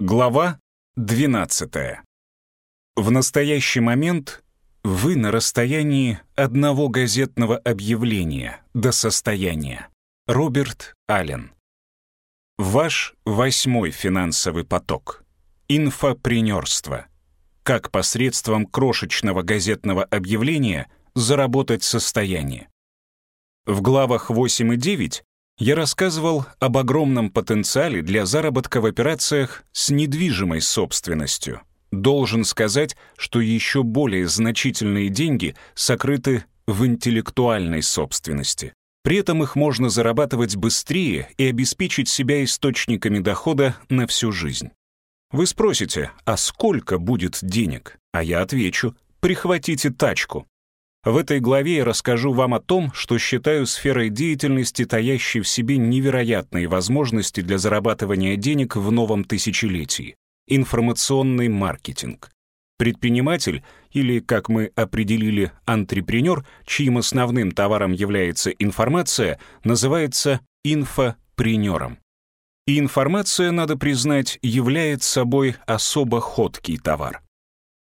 Глава 12. В настоящий момент вы на расстоянии одного газетного объявления до состояния. Роберт Аллен. Ваш восьмой финансовый поток. Инфопренерство. Как посредством крошечного газетного объявления заработать состояние. В главах 8 и 9 я рассказывал об огромном потенциале для заработка в операциях с недвижимой собственностью. Должен сказать, что еще более значительные деньги сокрыты в интеллектуальной собственности. При этом их можно зарабатывать быстрее и обеспечить себя источниками дохода на всю жизнь. Вы спросите, а сколько будет денег? А я отвечу, прихватите тачку. В этой главе я расскажу вам о том, что считаю сферой деятельности, таящей в себе невероятные возможности для зарабатывания денег в новом тысячелетии — информационный маркетинг. Предприниматель, или, как мы определили, антрепренер, чьим основным товаром является информация, называется инфопренером. И информация, надо признать, является собой особо ходкий товар.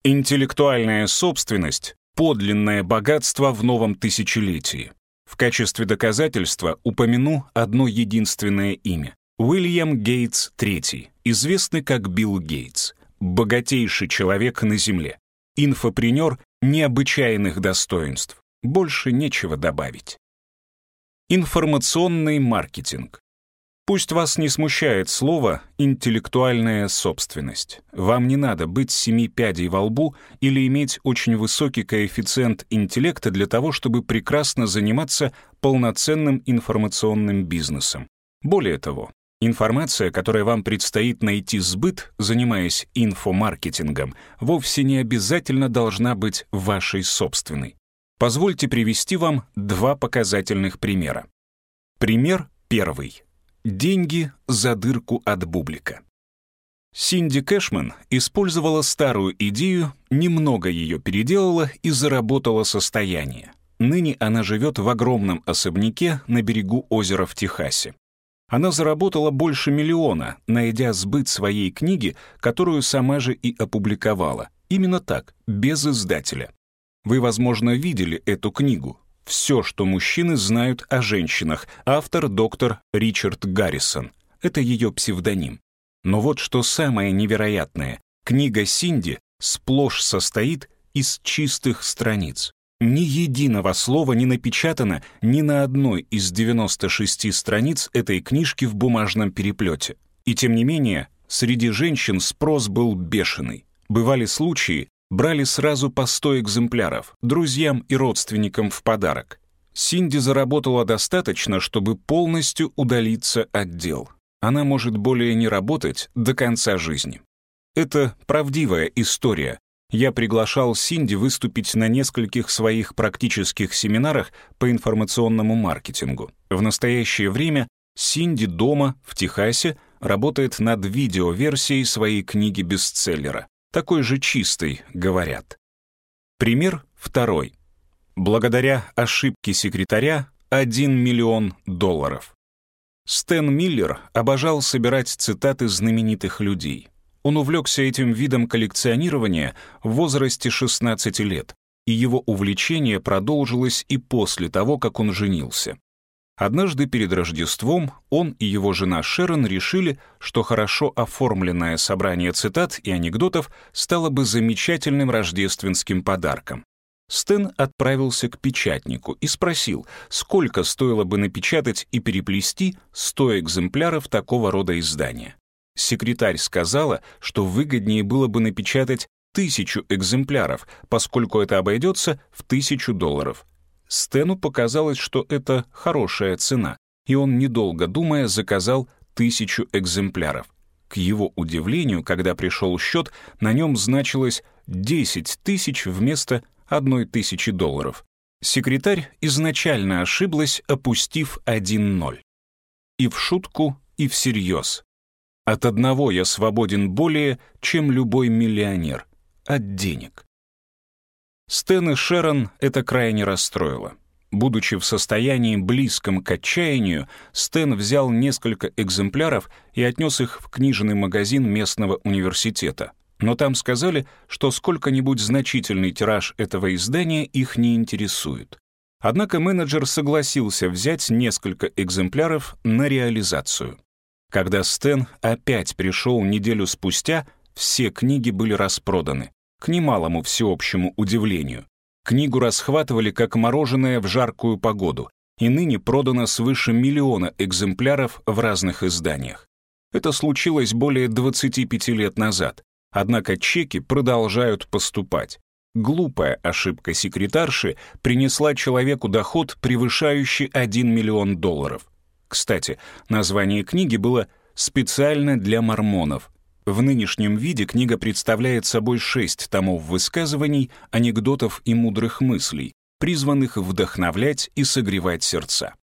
Интеллектуальная собственность подлинное богатство в новом тысячелетии. В качестве доказательства упомяну одно единственное имя. Уильям Гейтс III, известный как Билл Гейтс, богатейший человек на Земле, инфопренер необычайных достоинств. Больше нечего добавить. Информационный маркетинг. Пусть вас не смущает слово «интеллектуальная собственность». Вам не надо быть семи пядей во лбу или иметь очень высокий коэффициент интеллекта для того, чтобы прекрасно заниматься полноценным информационным бизнесом. Более того, информация, которая вам предстоит найти сбыт, занимаясь инфомаркетингом, вовсе не обязательно должна быть вашей собственной. Позвольте привести вам два показательных примера. Пример первый. Деньги за дырку от бублика. Синди Кэшман использовала старую идею, немного ее переделала и заработала состояние. Ныне она живет в огромном особняке на берегу озера в Техасе. Она заработала больше миллиона, найдя сбыт своей книги, которую сама же и опубликовала. Именно так, без издателя. Вы, возможно, видели эту книгу «Все, что мужчины знают о женщинах», автор доктор Ричард Гаррисон. Это ее псевдоним. Но вот что самое невероятное. Книга Синди сплошь состоит из чистых страниц. Ни единого слова не напечатано ни на одной из 96 страниц этой книжки в бумажном переплете. И тем не менее, среди женщин спрос был бешеный. Бывали случаи, брали сразу по 100 экземпляров, друзьям и родственникам в подарок. Синди заработала достаточно, чтобы полностью удалиться от дел. Она может более не работать до конца жизни. Это правдивая история. Я приглашал Синди выступить на нескольких своих практических семинарах по информационному маркетингу. В настоящее время Синди дома, в Техасе, работает над видеоверсией своей книги-бестселлера такой же чистой, говорят. Пример второй. Благодаря ошибке секретаря 1 миллион долларов. Стэн Миллер обожал собирать цитаты знаменитых людей. Он увлекся этим видом коллекционирования в возрасте 16 лет, и его увлечение продолжилось и после того, как он женился. Однажды перед Рождеством он и его жена Шерон решили, что хорошо оформленное собрание цитат и анекдотов стало бы замечательным рождественским подарком. Стэн отправился к печатнику и спросил, сколько стоило бы напечатать и переплести 100 экземпляров такого рода издания. Секретарь сказала, что выгоднее было бы напечатать тысячу экземпляров, поскольку это обойдется в тысячу долларов. Стэну показалось, что это хорошая цена, и он, недолго думая, заказал тысячу экземпляров. К его удивлению, когда пришел счет, на нем значилось 10 тысяч вместо одной тысячи долларов. Секретарь изначально ошиблась, опустив один ноль. И в шутку, и всерьез. От одного я свободен более, чем любой миллионер. От денег. Стэн и Шерон это крайне расстроило. Будучи в состоянии близком к отчаянию, Стэн взял несколько экземпляров и отнес их в книжный магазин местного университета. Но там сказали, что сколько-нибудь значительный тираж этого издания их не интересует. Однако менеджер согласился взять несколько экземпляров на реализацию. Когда Стэн опять пришел неделю спустя, все книги были распроданы, к немалому всеобщему удивлению. Книгу расхватывали как мороженое в жаркую погоду, и ныне продано свыше миллиона экземпляров в разных изданиях. Это случилось более 25 лет назад, однако чеки продолжают поступать. Глупая ошибка секретарши принесла человеку доход, превышающий 1 миллион долларов. Кстати, название книги было «Специально для мормонов», в нынешнем виде книга представляет собой шесть томов высказываний, анекдотов и мудрых мыслей, призванных вдохновлять и согревать сердца.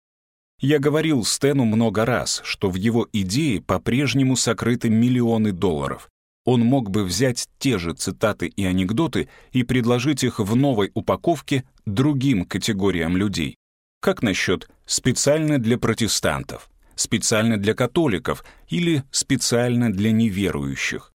Я говорил Стэну много раз, что в его идее по-прежнему сокрыты миллионы долларов. Он мог бы взять те же цитаты и анекдоты и предложить их в новой упаковке другим категориям людей. Как насчет «специально для протестантов»? Специально для католиков или специально для неверующих.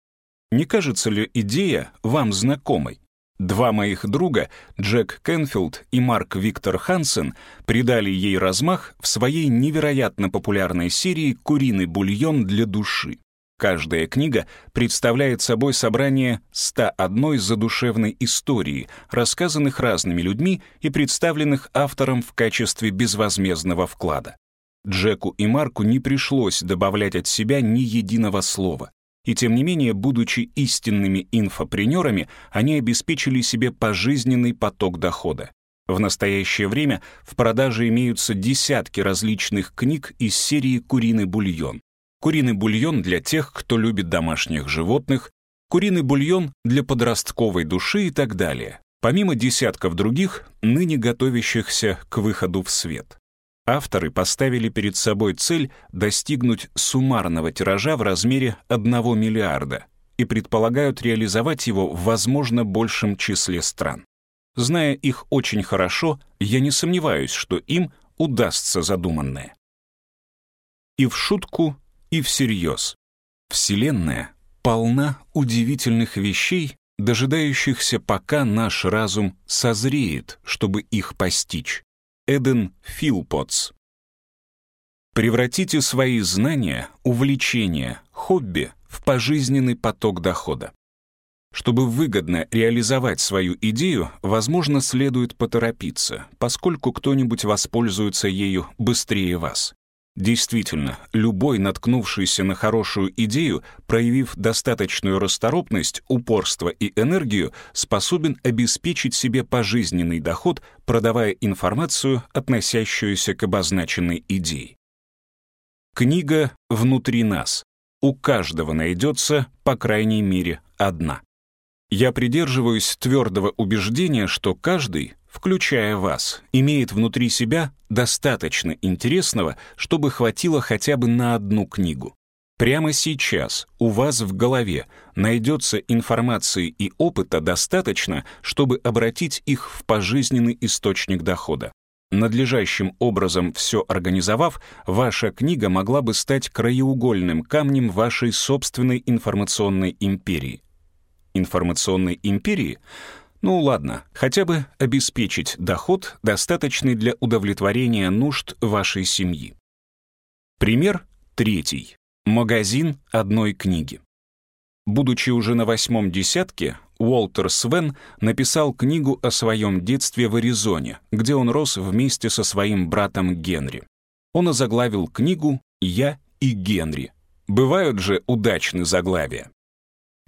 Не кажется ли идея вам знакомой? Два моих друга, Джек Кенфилд и Марк Виктор Хансен, придали ей размах в своей невероятно популярной серии «Куриный бульон для души». Каждая книга представляет собой собрание 101 задушевной истории, рассказанных разными людьми и представленных автором в качестве безвозмездного вклада. Джеку и Марку не пришлось добавлять от себя ни единого слова. И тем не менее, будучи истинными инфопренерами, они обеспечили себе пожизненный поток дохода. В настоящее время в продаже имеются десятки различных книг из серии «Куриный бульон». Куриный бульон для тех, кто любит домашних животных, куриный бульон для подростковой души и так далее, помимо десятков других, ныне готовящихся к выходу в свет. Авторы поставили перед собой цель достигнуть суммарного тиража в размере 1 миллиарда и предполагают реализовать его в возможно большем числе стран. Зная их очень хорошо, я не сомневаюсь, что им удастся задуманное. И в шутку, и всерьез. Вселенная полна удивительных вещей, дожидающихся, пока наш разум созреет, чтобы их постичь. Эден Филпотс. Превратите свои знания, увлечения, хобби в пожизненный поток дохода. Чтобы выгодно реализовать свою идею, возможно, следует поторопиться, поскольку кто-нибудь воспользуется ею быстрее вас. Действительно, любой, наткнувшийся на хорошую идею, проявив достаточную расторопность, упорство и энергию, способен обеспечить себе пожизненный доход, продавая информацию, относящуюся к обозначенной идее. Книга «Внутри нас». У каждого найдется, по крайней мере, одна. Я придерживаюсь твердого убеждения, что каждый включая вас, имеет внутри себя достаточно интересного, чтобы хватило хотя бы на одну книгу. Прямо сейчас у вас в голове найдется информации и опыта достаточно, чтобы обратить их в пожизненный источник дохода. Надлежащим образом все организовав, ваша книга могла бы стать краеугольным камнем вашей собственной информационной империи. Информационной империи — ну ладно, хотя бы обеспечить доход, достаточный для удовлетворения нужд вашей семьи. Пример третий. Магазин одной книги. Будучи уже на восьмом десятке, Уолтер Свен написал книгу о своем детстве в Аризоне, где он рос вместе со своим братом Генри. Он озаглавил книгу «Я и Генри». Бывают же удачные заглавия.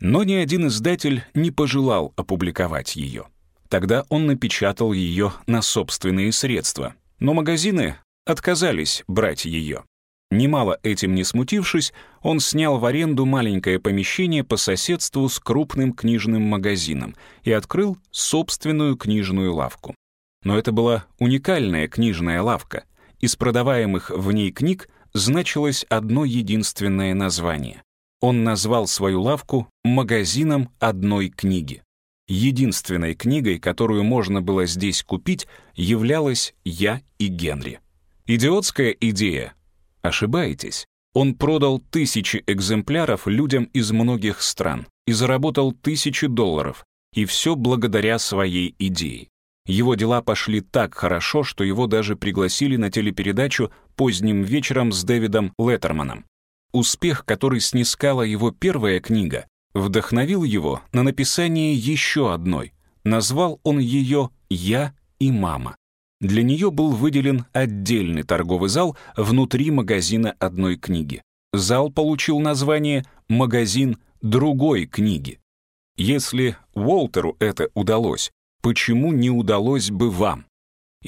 Но ни один издатель не пожелал опубликовать ее. Тогда он напечатал ее на собственные средства, но магазины отказались брать ее. Немало этим не смутившись, он снял в аренду маленькое помещение по соседству с крупным книжным магазином и открыл собственную книжную лавку. Но это была уникальная книжная лавка. Из продаваемых в ней книг значилось одно единственное название он назвал свою лавку магазином одной книги. Единственной книгой, которую можно было здесь купить, являлась «Я и Генри». Идиотская идея? Ошибаетесь. Он продал тысячи экземпляров людям из многих стран и заработал тысячи долларов, и все благодаря своей идее. Его дела пошли так хорошо, что его даже пригласили на телепередачу поздним вечером с Дэвидом Леттерманом. Успех, который снискала его первая книга, вдохновил его на написание еще одной. Назвал он ее «Я и мама». Для нее был выделен отдельный торговый зал внутри магазина одной книги. Зал получил название «Магазин другой книги». Если Уолтеру это удалось, почему не удалось бы вам?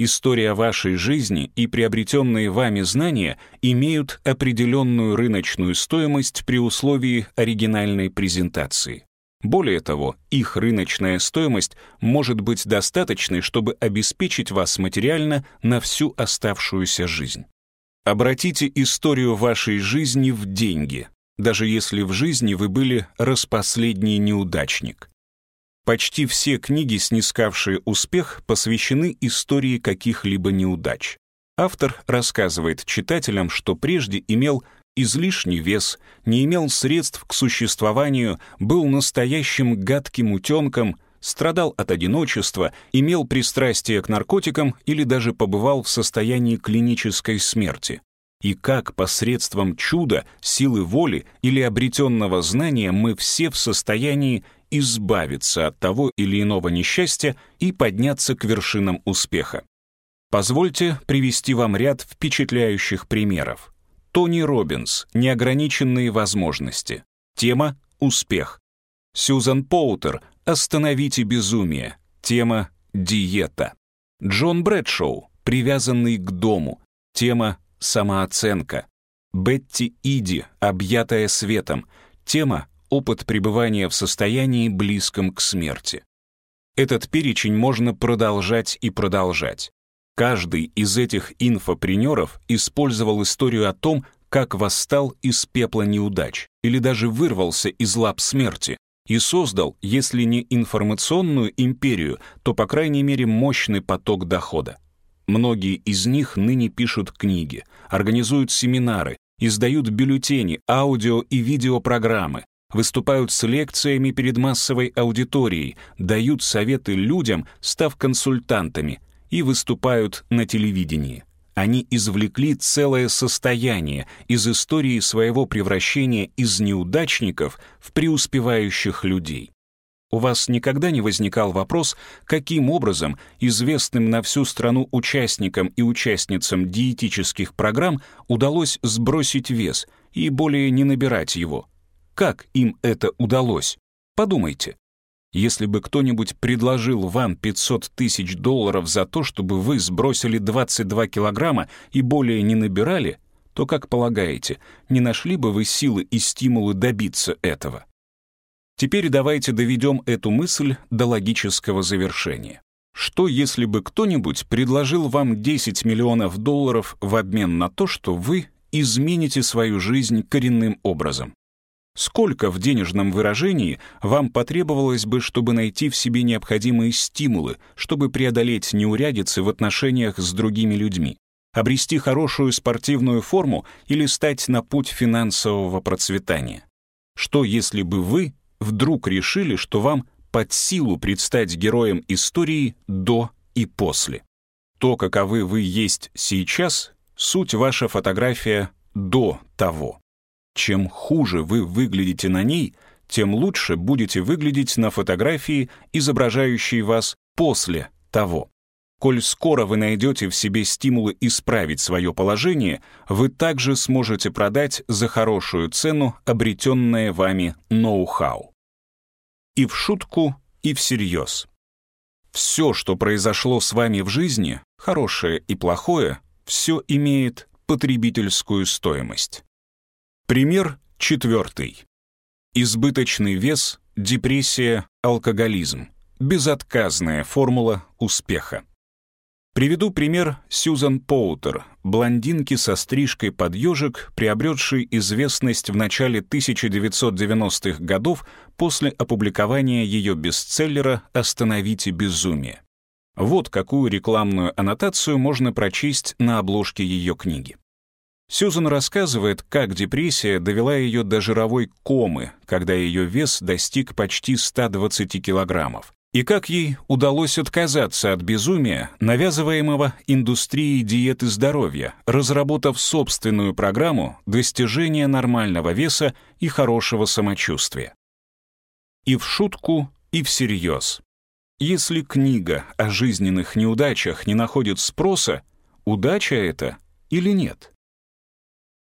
История вашей жизни и приобретенные вами знания имеют определенную рыночную стоимость при условии оригинальной презентации. Более того, их рыночная стоимость может быть достаточной, чтобы обеспечить вас материально на всю оставшуюся жизнь. Обратите историю вашей жизни в деньги, даже если в жизни вы были распоследний неудачник. Почти все книги, снискавшие успех, посвящены истории каких-либо неудач. Автор рассказывает читателям, что прежде имел излишний вес, не имел средств к существованию, был настоящим гадким утенком, страдал от одиночества, имел пристрастие к наркотикам или даже побывал в состоянии клинической смерти. И как посредством чуда, силы воли или обретенного знания мы все в состоянии избавиться от того или иного несчастья и подняться к вершинам успеха. Позвольте привести вам ряд впечатляющих примеров. Тони Робинс «Неограниченные возможности». Тема «Успех». Сьюзан Поутер «Остановите безумие». Тема «Диета». Джон Брэдшоу «Привязанный к дому». Тема «Самооценка». Бетти Иди «Объятая светом». Тема «Опыт пребывания в состоянии, близком к смерти». Этот перечень можно продолжать и продолжать. Каждый из этих инфопренеров использовал историю о том, как восстал из пепла неудач или даже вырвался из лап смерти и создал, если не информационную империю, то, по крайней мере, мощный поток дохода. Многие из них ныне пишут книги, организуют семинары, издают бюллетени, аудио и видеопрограммы, выступают с лекциями перед массовой аудиторией, дают советы людям, став консультантами – и выступают на телевидении. Они извлекли целое состояние из истории своего превращения из неудачников в преуспевающих людей. У вас никогда не возникал вопрос, каким образом известным на всю страну участникам и участницам диетических программ удалось сбросить вес и более не набирать его? Как им это удалось? Подумайте. Если бы кто-нибудь предложил вам 500 тысяч долларов за то, чтобы вы сбросили 22 килограмма и более не набирали, то, как полагаете, не нашли бы вы силы и стимулы добиться этого? Теперь давайте доведем эту мысль до логического завершения. Что если бы кто-нибудь предложил вам 10 миллионов долларов в обмен на то, что вы измените свою жизнь коренным образом? Сколько в денежном выражении вам потребовалось бы, чтобы найти в себе необходимые стимулы, чтобы преодолеть неурядицы в отношениях с другими людьми, обрести хорошую спортивную форму или стать на путь финансового процветания? Что если бы вы вдруг решили, что вам под силу предстать героем истории до и после? То, каковы вы есть сейчас, суть ваша фотография до того. Чем хуже вы выглядите на ней, тем лучше будете выглядеть на фотографии, изображающей вас после того. Коль скоро вы найдете в себе стимулы исправить свое положение, вы также сможете продать за хорошую цену обретенное вами ноу-хау. И в шутку, и всерьез. Все, что произошло с вами в жизни, хорошее и плохое, все имеет потребительскую стоимость. Пример четвертый. Избыточный вес, депрессия, алкоголизм. Безотказная формула успеха. Приведу пример Сьюзан Поутер, блондинки со стрижкой под ежик, приобретшей известность в начале 1990-х годов после опубликования ее бестселлера «Остановите безумие». Вот какую рекламную аннотацию можно прочесть на обложке ее книги. Сьюзан рассказывает, как депрессия довела ее до жировой комы, когда ее вес достиг почти 120 килограммов и как ей удалось отказаться от безумия, навязываемого индустрией диеты здоровья, разработав собственную программу достижения нормального веса и хорошего самочувствия. И в шутку, и всерьез. Если книга о жизненных неудачах не находит спроса, удача это или нет?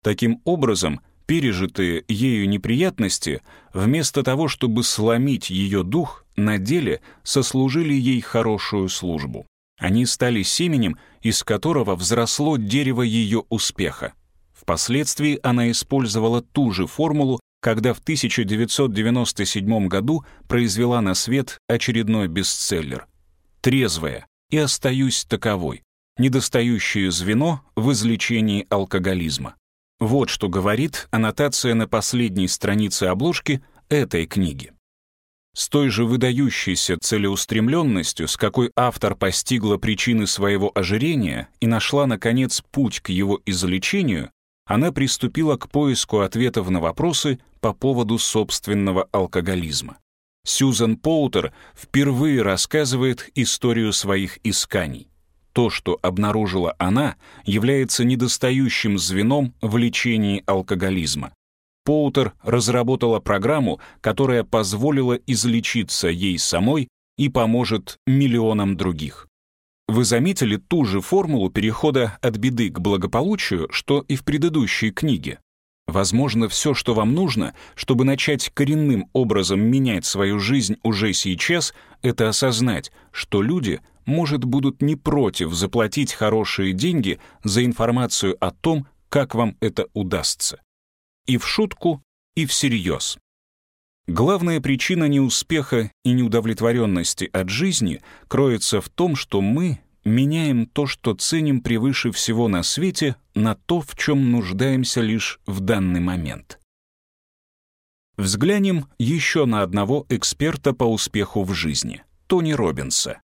Таким образом, пережитые ею неприятности, вместо того, чтобы сломить ее дух, на деле сослужили ей хорошую службу. Они стали семенем, из которого взросло дерево ее успеха. Впоследствии она использовала ту же формулу, когда в 1997 году произвела на свет очередной бестселлер. «Трезвая и остаюсь таковой. Недостающее звено в излечении алкоголизма». Вот что говорит аннотация на последней странице обложки этой книги. С той же выдающейся целеустремленностью, с какой автор постигла причины своего ожирения и нашла, наконец, путь к его излечению, она приступила к поиску ответов на вопросы по поводу собственного алкоголизма. Сьюзан Поутер впервые рассказывает историю своих исканий. То, что обнаружила она, является недостающим звеном в лечении алкоголизма. Поутер разработала программу, которая позволила излечиться ей самой и поможет миллионам других. Вы заметили ту же формулу перехода от беды к благополучию, что и в предыдущей книге? Возможно, все, что вам нужно, чтобы начать коренным образом менять свою жизнь уже сейчас, это осознать, что люди — может, будут не против заплатить хорошие деньги за информацию о том, как вам это удастся. И в шутку, и всерьез. Главная причина неуспеха и неудовлетворенности от жизни кроется в том, что мы меняем то, что ценим превыше всего на свете, на то, в чем нуждаемся лишь в данный момент. Взглянем еще на одного эксперта по успеху в жизни — Тони Робинса.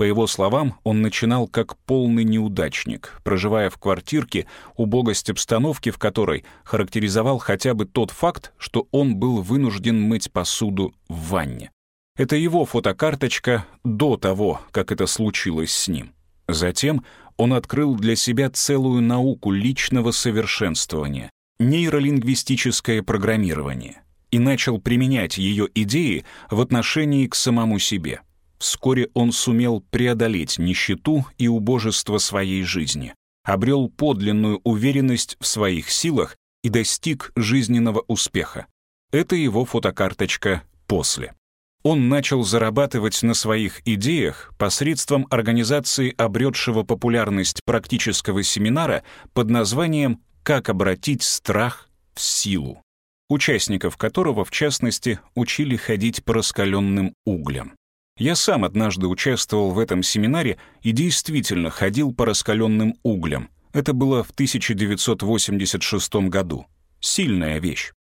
По его словам, он начинал как полный неудачник, проживая в квартирке, убогость обстановки в которой характеризовал хотя бы тот факт, что он был вынужден мыть посуду в ванне. Это его фотокарточка до того, как это случилось с ним. Затем он открыл для себя целую науку личного совершенствования — нейролингвистическое программирование — и начал применять ее идеи в отношении к самому себе — Вскоре он сумел преодолеть нищету и убожество своей жизни, обрел подлинную уверенность в своих силах и достиг жизненного успеха. Это его фотокарточка «После». Он начал зарабатывать на своих идеях посредством организации обретшего популярность практического семинара под названием «Как обратить страх в силу», участников которого, в частности, учили ходить по раскаленным углям. Я сам однажды участвовал в этом семинаре и действительно ходил по раскаленным углям. Это было в 1986 году. Сильная вещь.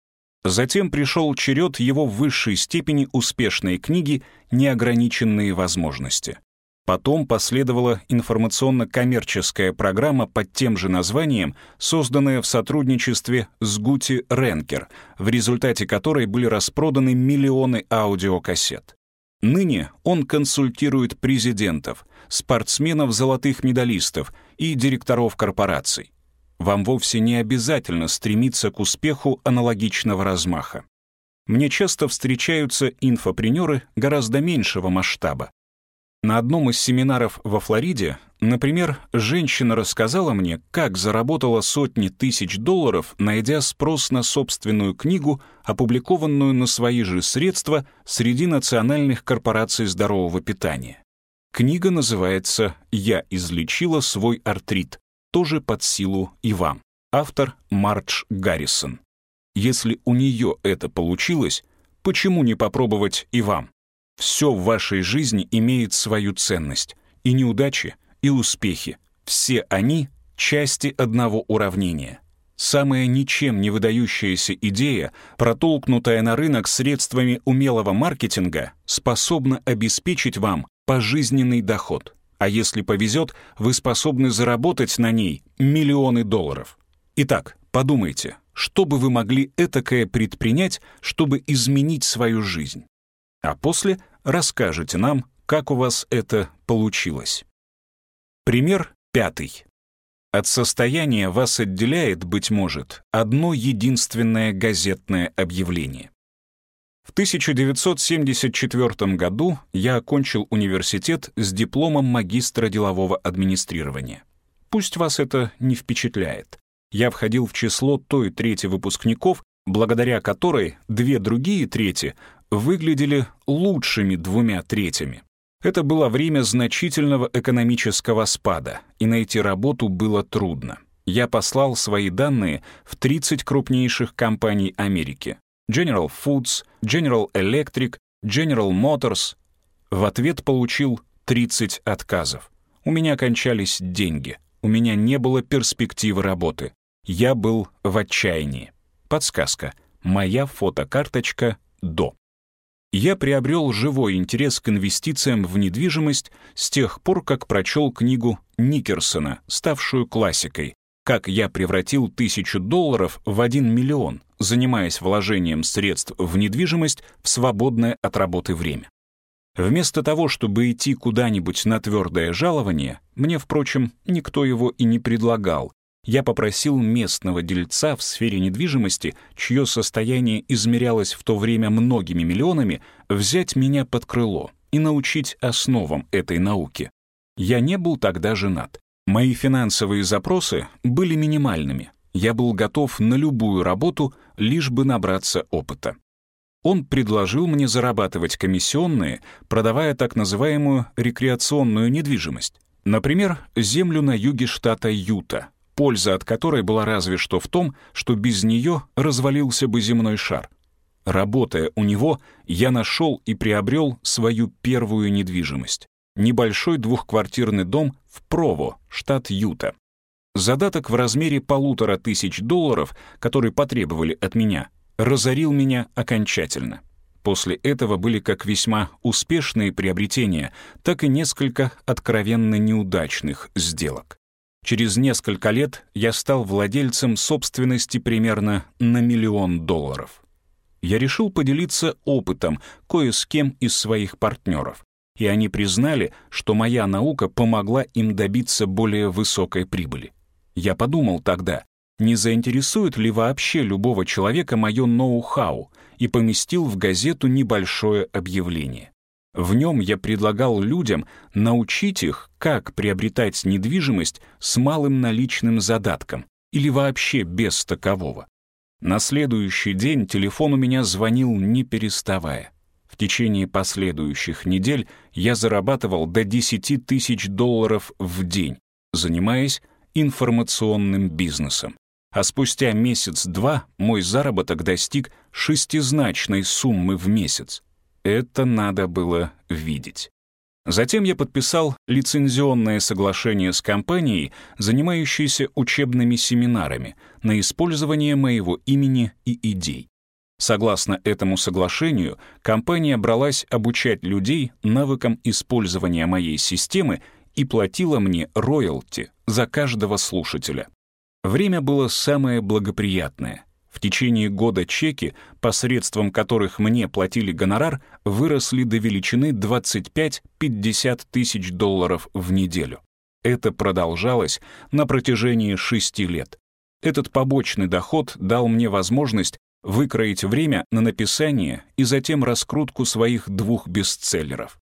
Затем пришел черед его в высшей степени успешной книги «Неограниченные возможности». Потом последовала информационно-коммерческая программа под тем же названием, созданная в сотрудничестве с Гути Ренкер, в результате которой были распроданы миллионы аудиокассет. Ныне он консультирует президентов, спортсменов, золотых медалистов и директоров корпораций. Вам вовсе не обязательно стремиться к успеху аналогичного размаха. Мне часто встречаются инфопренеры гораздо меньшего масштаба, на одном из семинаров во Флориде, например, женщина рассказала мне, как заработала сотни тысяч долларов, найдя спрос на собственную книгу, опубликованную на свои же средства среди национальных корпораций здорового питания. Книга называется «Я излечила свой артрит», тоже под силу и вам. Автор Мардж Гаррисон. Если у нее это получилось, почему не попробовать и вам? Все в вашей жизни имеет свою ценность, и неудачи и успехи. Все они — части одного уравнения. Самая ничем не выдающаяся идея, протолкнутая на рынок средствами умелого маркетинга, способна обеспечить вам пожизненный доход. А если повезет, вы способны заработать на ней миллионы долларов. Итак, подумайте, что бы вы могли этакое предпринять, чтобы изменить свою жизнь? А после расскажете нам, как у вас это получилось. Пример пятый. От состояния вас отделяет, быть может, одно единственное газетное объявление. В 1974 году я окончил университет с дипломом магистра делового администрирования. Пусть вас это не впечатляет. Я входил в число той трети выпускников, благодаря которой две другие трети выглядели лучшими двумя третями. Это было время значительного экономического спада, и найти работу было трудно. Я послал свои данные в 30 крупнейших компаний Америки. General Foods, General Electric, General Motors. В ответ получил 30 отказов. У меня кончались деньги. У меня не было перспективы работы. Я был в отчаянии. Подсказка. Моя фотокарточка до я приобрел живой интерес к инвестициям в недвижимость с тех пор, как прочел книгу Никерсона, ставшую классикой «Как я превратил тысячу долларов в один миллион», занимаясь вложением средств в недвижимость в свободное от работы время. Вместо того, чтобы идти куда-нибудь на твердое жалование, мне, впрочем, никто его и не предлагал, я попросил местного дельца в сфере недвижимости, чье состояние измерялось в то время многими миллионами, взять меня под крыло и научить основам этой науки. Я не был тогда женат. Мои финансовые запросы были минимальными. Я был готов на любую работу, лишь бы набраться опыта. Он предложил мне зарабатывать комиссионные, продавая так называемую рекреационную недвижимость. Например, землю на юге штата Юта, польза от которой была разве что в том, что без нее развалился бы земной шар. Работая у него, я нашел и приобрел свою первую недвижимость. Небольшой двухквартирный дом в Прово, штат Юта. Задаток в размере полутора тысяч долларов, который потребовали от меня, разорил меня окончательно. После этого были как весьма успешные приобретения, так и несколько откровенно неудачных сделок. Через несколько лет я стал владельцем собственности примерно на миллион долларов. Я решил поделиться опытом кое с кем из своих партнеров, и они признали, что моя наука помогла им добиться более высокой прибыли. Я подумал тогда, не заинтересует ли вообще любого человека мое ноу-хау, и поместил в газету небольшое объявление. В нем я предлагал людям научить их, как приобретать недвижимость с малым наличным задатком или вообще без такового. На следующий день телефон у меня звонил не переставая. В течение последующих недель я зарабатывал до 10 тысяч долларов в день, занимаясь информационным бизнесом. А спустя месяц-два мой заработок достиг шестизначной суммы в месяц. Это надо было видеть. Затем я подписал лицензионное соглашение с компанией, занимающейся учебными семинарами, на использование моего имени и идей. Согласно этому соглашению, компания бралась обучать людей навыкам использования моей системы и платила мне роялти за каждого слушателя. Время было самое благоприятное. В течение года чеки, посредством которых мне платили гонорар, выросли до величины 25-50 тысяч долларов в неделю. Это продолжалось на протяжении шести лет. Этот побочный доход дал мне возможность выкроить время на написание и затем раскрутку своих двух бестселлеров.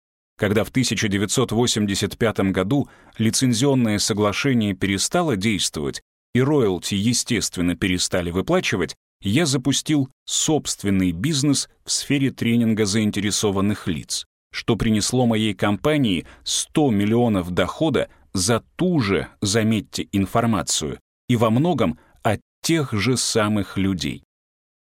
Когда в 1985 году лицензионное соглашение перестало действовать, и роялти, естественно, перестали выплачивать, я запустил собственный бизнес в сфере тренинга заинтересованных лиц, что принесло моей компании 100 миллионов дохода за ту же, заметьте, информацию, и во многом от тех же самых людей.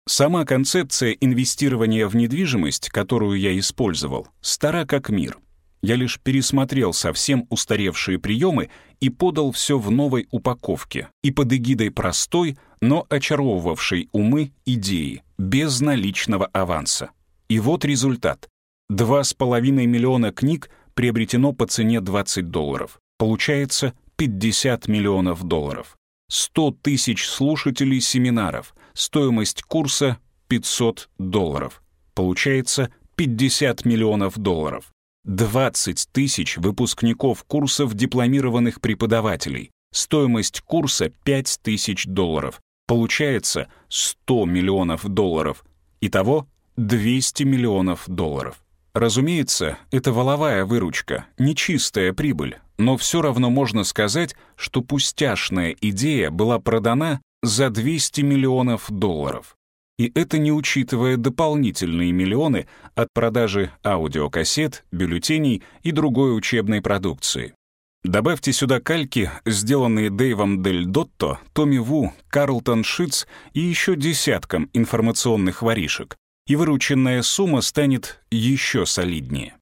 Сама концепция инвестирования в недвижимость, которую я использовал, стара как мир. Я лишь пересмотрел совсем устаревшие приемы и подал все в новой упаковке и под эгидой простой, но очаровывавшей умы идеи, без наличного аванса. И вот результат. Два с половиной миллиона книг приобретено по цене 20 долларов. Получается 50 миллионов долларов. 100 тысяч слушателей семинаров. Стоимость курса 500 долларов. Получается 50 миллионов долларов. 20 тысяч выпускников курсов дипломированных преподавателей. Стоимость курса 5 тысяч долларов. Получается 100 миллионов долларов. Итого 200 миллионов долларов. Разумеется, это воловая выручка, нечистая прибыль, но все равно можно сказать, что пустяшная идея была продана за 200 миллионов долларов. И это не учитывая дополнительные миллионы от продажи аудиокассет, бюллетеней и другой учебной продукции. Добавьте сюда кальки, сделанные Дэйвом Дель Дотто, Томми Ву, Карлтон Шиц и еще десяткам информационных воришек, и вырученная сумма станет еще солиднее.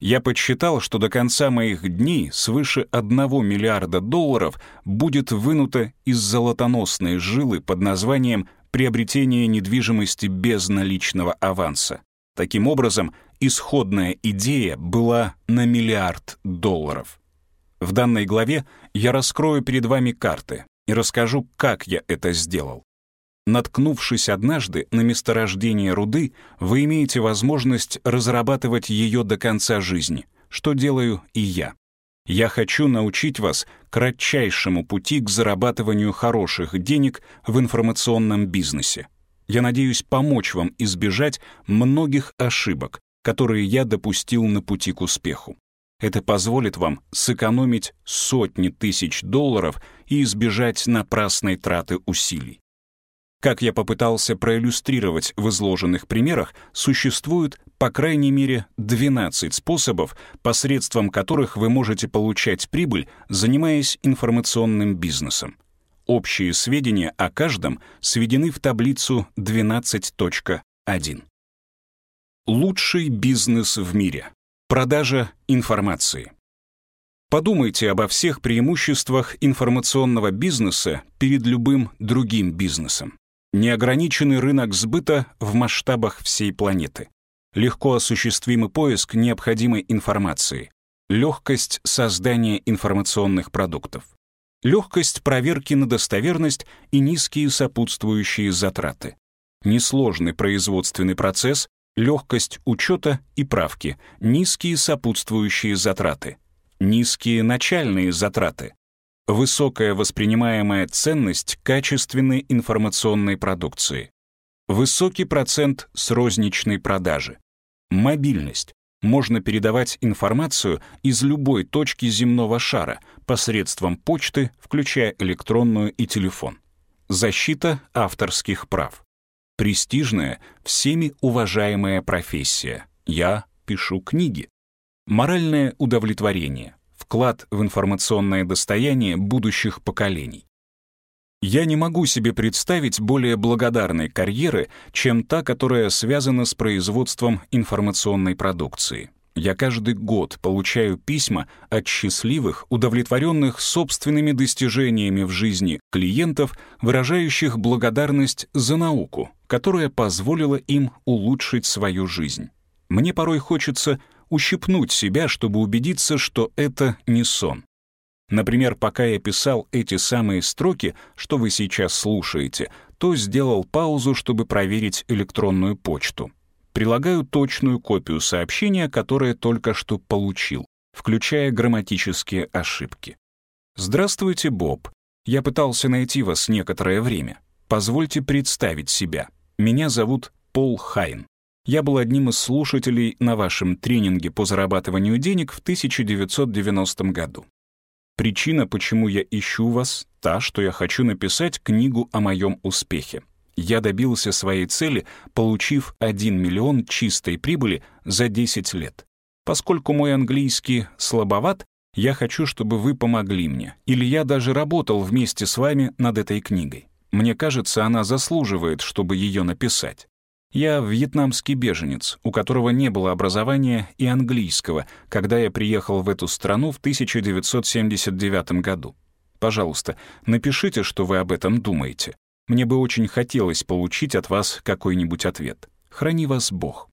Я подсчитал, что до конца моих дней свыше 1 миллиарда долларов будет вынуто из золотоносной жилы под названием приобретение недвижимости без наличного аванса. Таким образом, исходная идея была на миллиард долларов. В данной главе я раскрою перед вами карты и расскажу, как я это сделал. Наткнувшись однажды на месторождение руды, вы имеете возможность разрабатывать ее до конца жизни, что делаю и я. Я хочу научить вас кратчайшему пути к зарабатыванию хороших денег в информационном бизнесе. Я надеюсь помочь вам избежать многих ошибок, которые я допустил на пути к успеху. Это позволит вам сэкономить сотни тысяч долларов и избежать напрасной траты усилий. Как я попытался проиллюстрировать в изложенных примерах, существует по крайней мере 12 способов, посредством которых вы можете получать прибыль, занимаясь информационным бизнесом. Общие сведения о каждом сведены в таблицу 12.1. Лучший бизнес в мире. Продажа информации. Подумайте обо всех преимуществах информационного бизнеса перед любым другим бизнесом. Неограниченный рынок сбыта в масштабах всей планеты. Легко осуществимый поиск необходимой информации. Легкость создания информационных продуктов. Легкость проверки на достоверность и низкие сопутствующие затраты. Несложный производственный процесс, легкость учета и правки, низкие сопутствующие затраты. Низкие начальные затраты, Высокая воспринимаемая ценность качественной информационной продукции. Высокий процент с розничной продажи. Мобильность. Можно передавать информацию из любой точки земного шара посредством почты, включая электронную и телефон. Защита авторских прав. Престижная, всеми уважаемая профессия. Я пишу книги. Моральное удовлетворение вклад в информационное достояние будущих поколений. Я не могу себе представить более благодарной карьеры, чем та, которая связана с производством информационной продукции. Я каждый год получаю письма от счастливых, удовлетворенных собственными достижениями в жизни клиентов, выражающих благодарность за науку, которая позволила им улучшить свою жизнь. Мне порой хочется ущипнуть себя, чтобы убедиться, что это не сон. Например, пока я писал эти самые строки, что вы сейчас слушаете, то сделал паузу, чтобы проверить электронную почту. Прилагаю точную копию сообщения, которое только что получил, включая грамматические ошибки. «Здравствуйте, Боб. Я пытался найти вас некоторое время. Позвольте представить себя. Меня зовут Пол Хайн. Я был одним из слушателей на вашем тренинге по зарабатыванию денег в 1990 году. Причина, почему я ищу вас, та, что я хочу написать книгу о моем успехе. Я добился своей цели, получив 1 миллион чистой прибыли за 10 лет. Поскольку мой английский слабоват, я хочу, чтобы вы помогли мне, или я даже работал вместе с вами над этой книгой. Мне кажется, она заслуживает, чтобы ее написать. Я вьетнамский беженец, у которого не было образования и английского, когда я приехал в эту страну в 1979 году. Пожалуйста, напишите, что вы об этом думаете. Мне бы очень хотелось получить от вас какой-нибудь ответ. Храни вас Бог.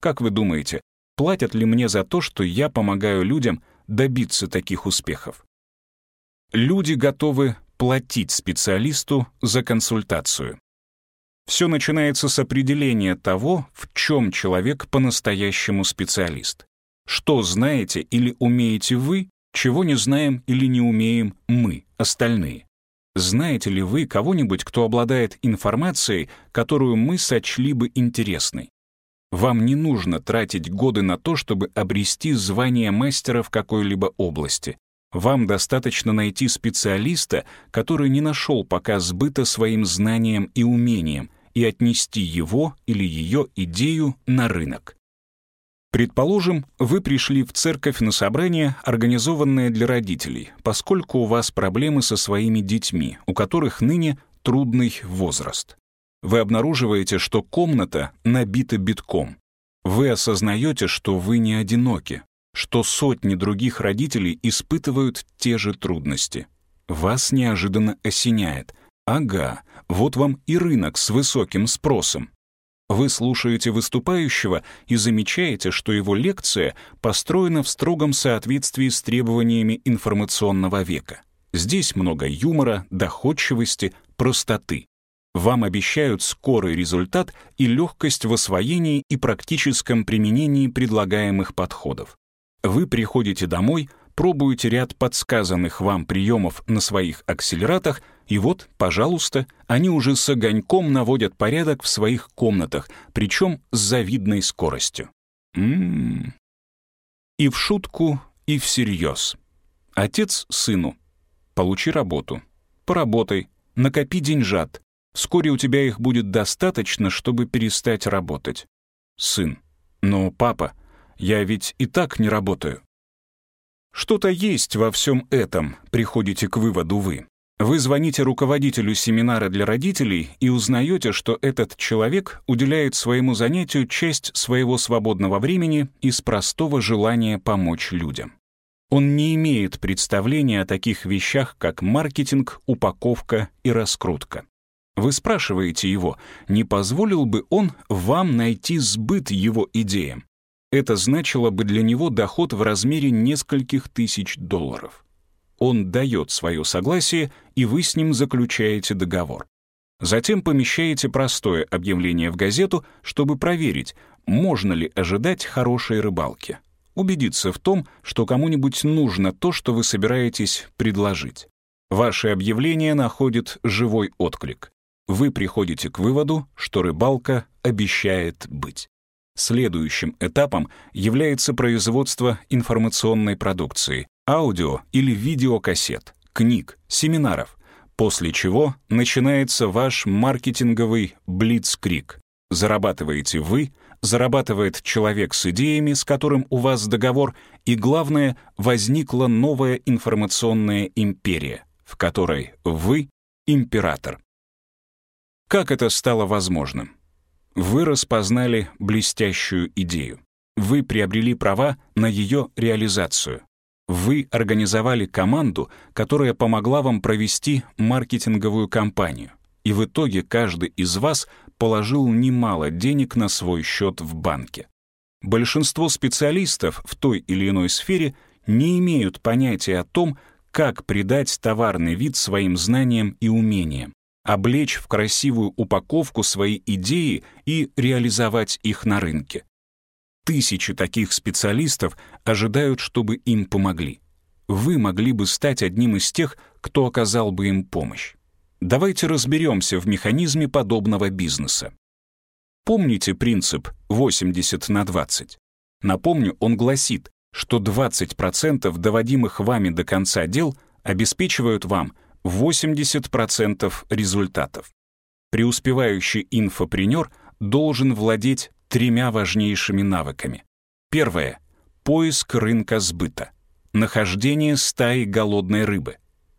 Как вы думаете, платят ли мне за то, что я помогаю людям добиться таких успехов? Люди готовы платить специалисту за консультацию. Все начинается с определения того, в чем человек по-настоящему специалист. Что знаете или умеете вы, чего не знаем или не умеем мы, остальные. Знаете ли вы кого-нибудь, кто обладает информацией, которую мы сочли бы интересной? Вам не нужно тратить годы на то, чтобы обрести звание мастера в какой-либо области. Вам достаточно найти специалиста, который не нашел пока сбыта своим знаниям и умениям, и отнести его или ее идею на рынок. Предположим, вы пришли в церковь на собрание, организованное для родителей, поскольку у вас проблемы со своими детьми, у которых ныне трудный возраст. Вы обнаруживаете, что комната набита битком. Вы осознаете, что вы не одиноки, что сотни других родителей испытывают те же трудности. Вас неожиданно осеняет. Ага, вот вам и рынок с высоким спросом. Вы слушаете выступающего и замечаете, что его лекция построена в строгом соответствии с требованиями информационного века. Здесь много юмора, доходчивости, простоты. Вам обещают скорый результат и легкость в освоении и практическом применении предлагаемых подходов. Вы приходите домой, пробуете ряд подсказанных вам приемов на своих акселератах, и вот, пожалуйста, они уже с огоньком наводят порядок в своих комнатах, причем с завидной скоростью. М-м-м. И в шутку, и всерьез. Отец сыну. Получи работу. Поработай. Накопи деньжат. Вскоре у тебя их будет достаточно, чтобы перестать работать. Сын. Но, папа, я ведь и так не работаю. Что-то есть во всем этом, приходите к выводу вы. Вы звоните руководителю семинара для родителей и узнаете, что этот человек уделяет своему занятию часть своего свободного времени из простого желания помочь людям. Он не имеет представления о таких вещах, как маркетинг, упаковка и раскрутка. Вы спрашиваете его, не позволил бы он вам найти сбыт его идеям, это значило бы для него доход в размере нескольких тысяч долларов. Он дает свое согласие, и вы с ним заключаете договор. Затем помещаете простое объявление в газету, чтобы проверить, можно ли ожидать хорошей рыбалки. Убедиться в том, что кому-нибудь нужно то, что вы собираетесь предложить. Ваше объявление находит живой отклик. Вы приходите к выводу, что рыбалка обещает быть. Следующим этапом является производство информационной продукции, аудио или видеокассет, книг, семинаров, после чего начинается ваш маркетинговый блицкрик. Зарабатываете вы, зарабатывает человек с идеями, с которым у вас договор, и, главное, возникла новая информационная империя, в которой вы — император. Как это стало возможным? Вы распознали блестящую идею. Вы приобрели права на ее реализацию. Вы организовали команду, которая помогла вам провести маркетинговую кампанию. И в итоге каждый из вас положил немало денег на свой счет в банке. Большинство специалистов в той или иной сфере не имеют понятия о том, как придать товарный вид своим знаниям и умениям, облечь в красивую упаковку свои идеи и реализовать их на рынке. Тысячи таких специалистов ожидают, чтобы им помогли. Вы могли бы стать одним из тех, кто оказал бы им помощь. Давайте разберемся в механизме подобного бизнеса. Помните принцип 80 на 20? Напомню, он гласит, что 20% доводимых вами до конца дел обеспечивают вам 80% результатов. Преуспевающий инфопренер должен владеть тремя важнейшими навыками. Первое — поиск рынка сбыта, нахождение стаи голодной рыбы.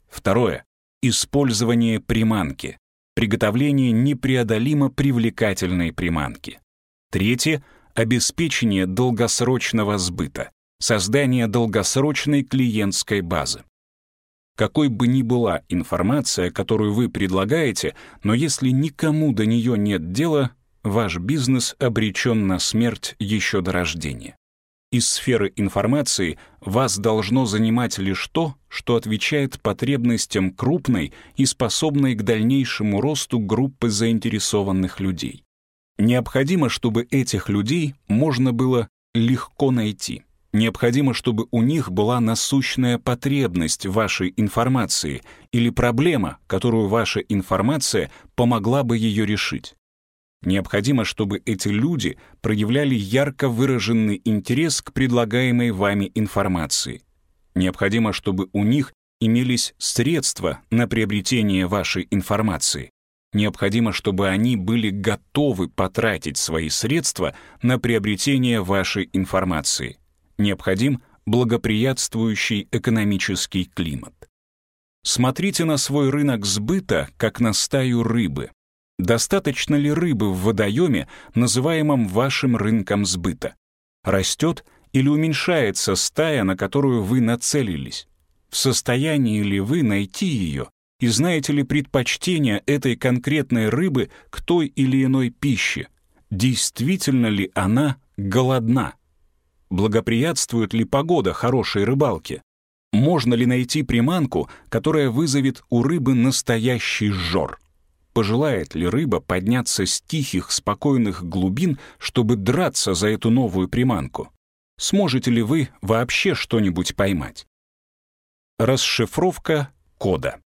Второе — использование приманки, приготовление непреодолимо привлекательной приманки. Третье — обеспечение долгосрочного сбыта, создание долгосрочной клиентской базы. Какой бы ни была информация, которую вы предлагаете, но если никому до нее нет дела, ваш бизнес обречен на смерть еще до рождения. Из сферы информации вас должно занимать лишь то, что отвечает потребностям крупной и способной к дальнейшему росту группы заинтересованных людей. Необходимо, чтобы этих людей можно было легко найти. Необходимо, чтобы у них была насущная потребность вашей информации или проблема, которую ваша информация помогла бы ее решить. Необходимо, чтобы эти люди проявляли ярко выраженный интерес к предлагаемой вами информации. Необходимо, чтобы у них имелись средства на приобретение вашей информации. Необходимо, чтобы они были готовы потратить свои средства на приобретение вашей информации. Необходим благоприятствующий экономический климат. Смотрите на свой рынок сбыта, как на стаю рыбы. Достаточно ли рыбы в водоеме, называемом вашим рынком сбыта? Растет или уменьшается стая, на которую вы нацелились? В состоянии ли вы найти ее? И знаете ли предпочтения этой конкретной рыбы к той или иной пище? Действительно ли она голодна? Благоприятствует ли погода хорошей рыбалке? Можно ли найти приманку, которая вызовет у рыбы настоящий жор? пожелает ли рыба подняться с тихих, спокойных глубин, чтобы драться за эту новую приманку? Сможете ли вы вообще что-нибудь поймать? Расшифровка кода.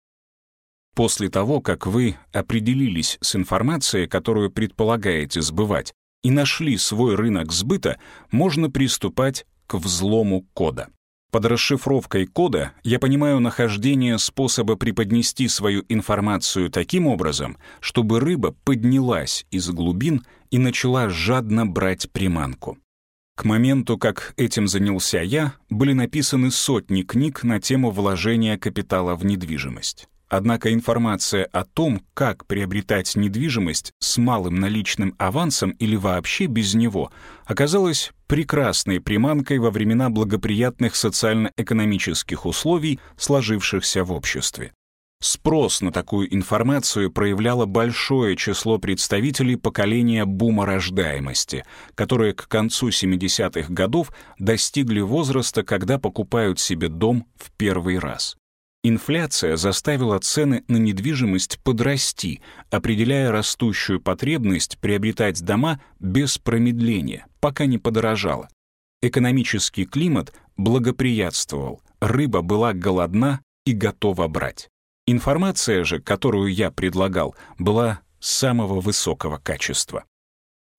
После того, как вы определились с информацией, которую предполагаете сбывать, и нашли свой рынок сбыта, можно приступать к взлому кода. Под расшифровкой кода я понимаю нахождение способа преподнести свою информацию таким образом, чтобы рыба поднялась из глубин и начала жадно брать приманку. К моменту, как этим занялся я, были написаны сотни книг на тему вложения капитала в недвижимость. Однако информация о том, как приобретать недвижимость с малым наличным авансом или вообще без него, оказалась прекрасной приманкой во времена благоприятных социально-экономических условий, сложившихся в обществе. Спрос на такую информацию проявляло большое число представителей поколения бума рождаемости, которые к концу 70-х годов достигли возраста, когда покупают себе дом в первый раз. Инфляция заставила цены на недвижимость подрасти, определяя растущую потребность приобретать дома без промедления, пока не подорожало. Экономический климат благоприятствовал, рыба была голодна и готова брать. Информация же, которую я предлагал, была самого высокого качества.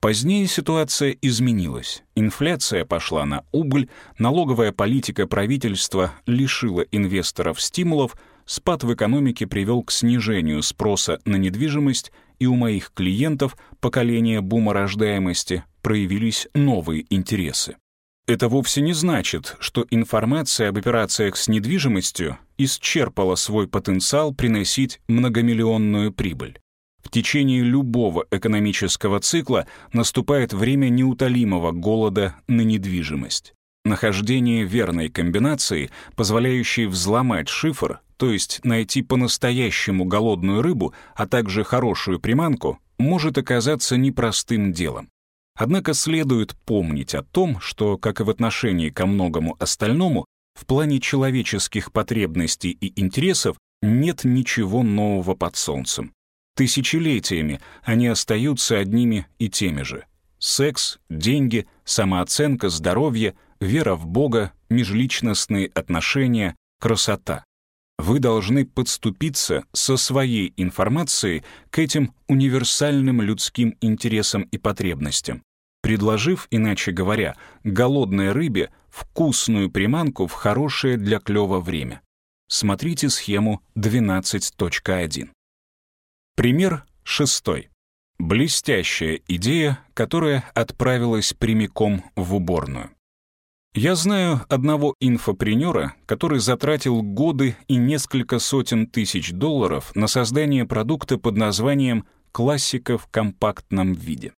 Позднее ситуация изменилась. Инфляция пошла на убыль, налоговая политика правительства лишила инвесторов стимулов, спад в экономике привел к снижению спроса на недвижимость, и у моих клиентов поколения бума рождаемости проявились новые интересы. Это вовсе не значит, что информация об операциях с недвижимостью исчерпала свой потенциал приносить многомиллионную прибыль. В течение любого экономического цикла наступает время неутолимого голода на недвижимость. Нахождение верной комбинации, позволяющей взломать шифр, то есть найти по-настоящему голодную рыбу, а также хорошую приманку, может оказаться непростым делом. Однако следует помнить о том, что, как и в отношении ко многому остальному, в плане человеческих потребностей и интересов нет ничего нового под солнцем. Тысячелетиями они остаются одними и теми же. Секс, деньги, самооценка, здоровье, вера в Бога, межличностные отношения, красота. Вы должны подступиться со своей информацией к этим универсальным людским интересам и потребностям, предложив, иначе говоря, голодной рыбе вкусную приманку в хорошее для клёва время. Смотрите схему 12.1. Пример шестой. Блестящая идея, которая отправилась прямиком в уборную. Я знаю одного инфопренера, который затратил годы и несколько сотен тысяч долларов на создание продукта под названием «Классика в компактном виде».